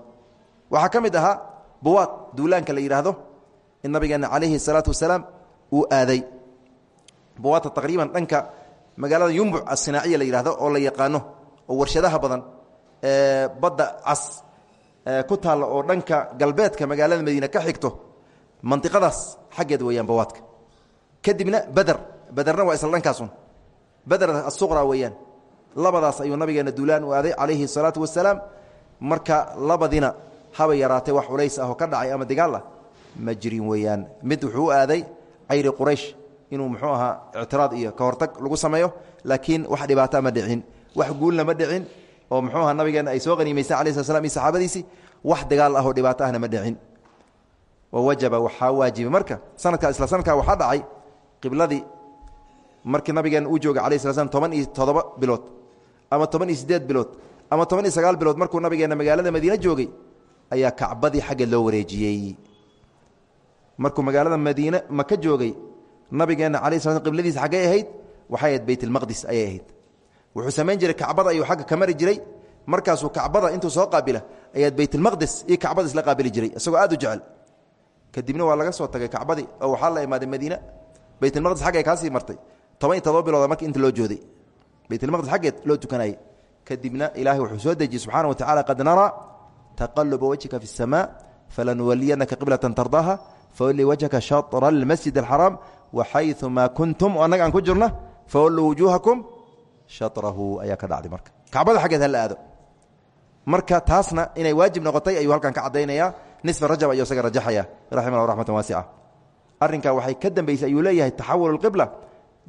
Waxaa ka mid ahaa duulaanka la yidhaahdo in nabigeena calayhi salaatu wasalaam uu aaday buwaadta taqriiban dhanka magaalada yumbuc asinaaciya la yidhahdo oo la yaqaano oo warshadaha badan ee badda cas ku taalla oo dhanka galbeedka magaalada madiine ka xigto mandiqadaas xaggeed weeyaan bawaadka kadibna beder bederna waa isla dhankaasun beder asuqra weeyaan. Labadaas ayuu nabigeena duulaan u aaday calayhi salaatu wasalaam marka labadina haba yaraatay wax culays ah oo ka dhacay ama dagaal ah ma jirin weeyaan. Mid wuxuu u aaday cayri quraysh inuu muxuu ahaa ictiraad iyo ka hortag lagu sameeyo laakiin wax dhibaata ma dhicin. Wax guulna ma dhicin oo muxuu aha nabigeena ay soo haniimayseen alai sl slam iyo saxaabadiisii wax dagaal ah oo dhibaato ahna ma dhicin. Wawajaba waxaa waajibay marka sanadkaa isla sanadkaa waxaa dhacay qibladii markii nabigeena uu jooga alai sla slam toban iyo toddoba bilood ama toban iyo siddeed bilood ama toban iyo sagaal bilood markuu nabigeena magaalada madiine joogay ayaa kacbadii xaggeed loo wareejiyey. Markuu magaalada madiine maka joogay nabigeena ala sl qibladiisa xaggay ahayd waxay ahayd baytlmaqdis ayay ahayd. Wuxuu samayn jiray kacbada ayuu agga ka mari jiray. Markaasuu kacbada intuu soo qaabila ayaad baytlmaqdis iyo kacbada isla qaabili jiray isagoo aad u jecel. Kadibna waa laga soo tagay kacbadii oo waxaa la imaaday madiine baytlmaqdis xaggay kaasii martay. Toban iyo todoba bilooda marka inta loo jooday. Baytlmaqdis xaggeed loo tukanayay. Kadibna ilaahay wuxuu soo dejiyey subxana wa tacala qad naraa taqaluba wajhika fi اsamaa falanuwaliyanaka qiblatan tardaaha fawalli wajhaka shatra almasjid alxaraam waxayumaa kuntum oo annaga aan ku jirna fawalluu wujuuhakum shatrahu ayaa ka dhacday marka. Kacbada xaggeed hala aado. Marka taasna inay waajib noqotay ayuu halkan ka caddaynaya nisfa rajab ayuu isaga rajaxaya raximah raxmatan waasica arrinkaa waxay ka dambaysay ayuu leeyahay taxawul اlqibla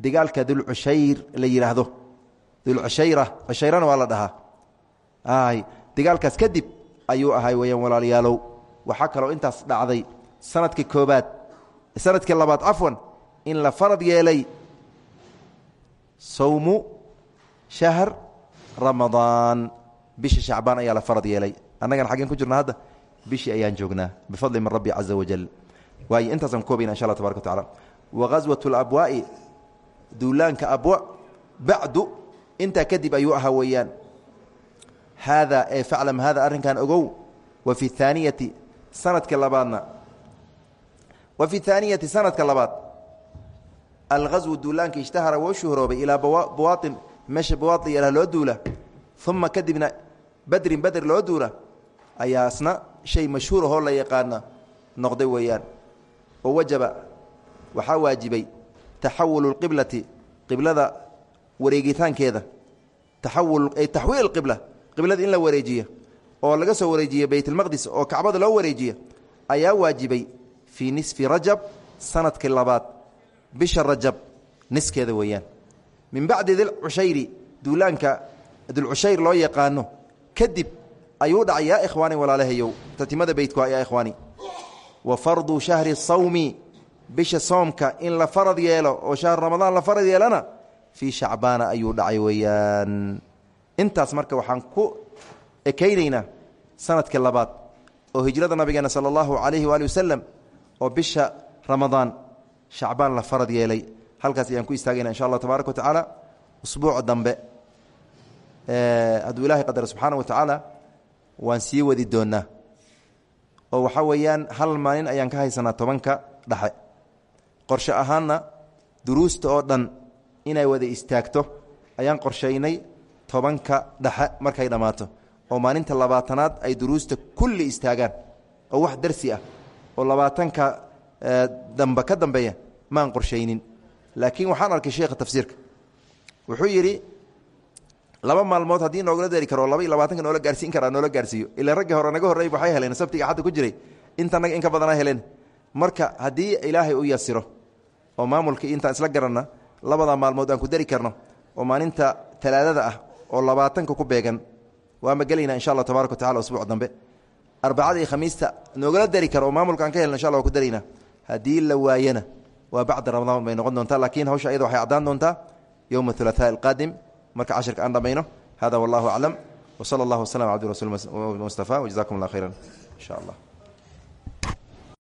dagaalka dulcushayr la yidhaahdo dulcushayra cushayrana waa la dhahaa. Ay dagaalkaas kadib ayuu ahay weyaan walaalayaalow waxaa kaloo intaas dhacday sannadkii koobaad sannadkii labaad cafwan in la farad yeelay sawmu shahr ramadaan. Bisha shacbaan ayaa la farad yeelay. Annagana xaggeen ku jirna hadda bishii ayaan joognaa bifadli min rabbi caza wajal waayo intaasaan koobayna insha allah tabaraka wa wa ghaswat labwaa'i duulaanka abwa bacdu intaa kadib ayuu ahaa weeyaan. Haada ee faclam haada arrinkan ogow. Wa fi aaniyati sanadka labaadna. Wa fi aaniyati sanadka labaad alghaswu duulaanka ishtahara wou shuhroobay ilaa bawaain meesha bawaadla yalaha loo duula uma kadibna badrin beder loo duula ayaa isna shay mashhuur ahoo la yaqaana noqday weeyaan oo wajaba waxaa waajibay taxawulu اqiblati qiblada wareegitaankeeda taxwiil qibla qiblada in la wareejiyo oo laga soo wareejiyo beytulmaqdis oo kacbada loo wareejiyo ayaa waajibay fii nisfi rajab sannadkii labaad bisha rajab niskeeda weeyaan. Min bacdi dilcushayri duulaanka dulcushayr loo yaqaano kadib ayuu dhacay yaa ikhwaani walaalahayow tatimada beytku yaa ikhwaani wa fardu shahri sawmi bisha soomka in la farad yeelo oo shahr ramadaan la farad yeelana fii shacbaana ayuu dhacay weeyaan. Intaas marka waxaan ku ekaynaynaa sannadkii labaad oo hijrada nabigeena sala allahu calayhi waali wasalam oo bisha ramadaan shacbaan la farad yeelay. Halkaas ayaan ku istaagayna insha allah tabaaraka wa tacaala usbuuca dambe. Hadduu ilahay qadara subxaana wa tacaala waan sii wadi doonnaa. Oo waxaa weeyaan hal maalin ayaan ka haysanaa tobanka dhexe qorshe ahaanna duruusta oo dhan inay wada istaagto ayaan qorshaynay tobanka dhexe markay dhammaato. Oo maalinta labaatanaad ay duruusta kulli istaagaan. Oo wax darsi ah. Oo labaatanka dambe ka dambeeya maan qorshaynin. Laakiin waxaan arkay sheekha tafsiirka. Wuxuu yidhi laba maalmood haddii noogala dari karo laba iyo labaatanka noola gaarsiin karaa noola gaarsiiyo. Ila raggii hore naga horrey waxay heleen sabtiga axadda ku jiray. Intanaga in ka badana heleen. Marka haddii ilaahay u yasiro oo maamulkii intaan isla garanna labada maalmood aan ku dari karno oo maalinta talaadada ah oo labaatanka ku beegan waama gelaynaa insha allah tabaraka wa tacala usbuuc dambe. Arbacada iyo khamiista noogala dari karo oo maamulka aan ka helna insha allah waa ku daraynaa haddii la waayana waa bacda ramadaan bay noqon doontaa laakiin hawsha ayada waxay caddaan doontaa yowma hulaaثaa alqaadim marka cashirka aan dhamayno. Hada wallahu aclam wsala allah waslm abdi rasul mustafa wjazakum allah khayra insha allah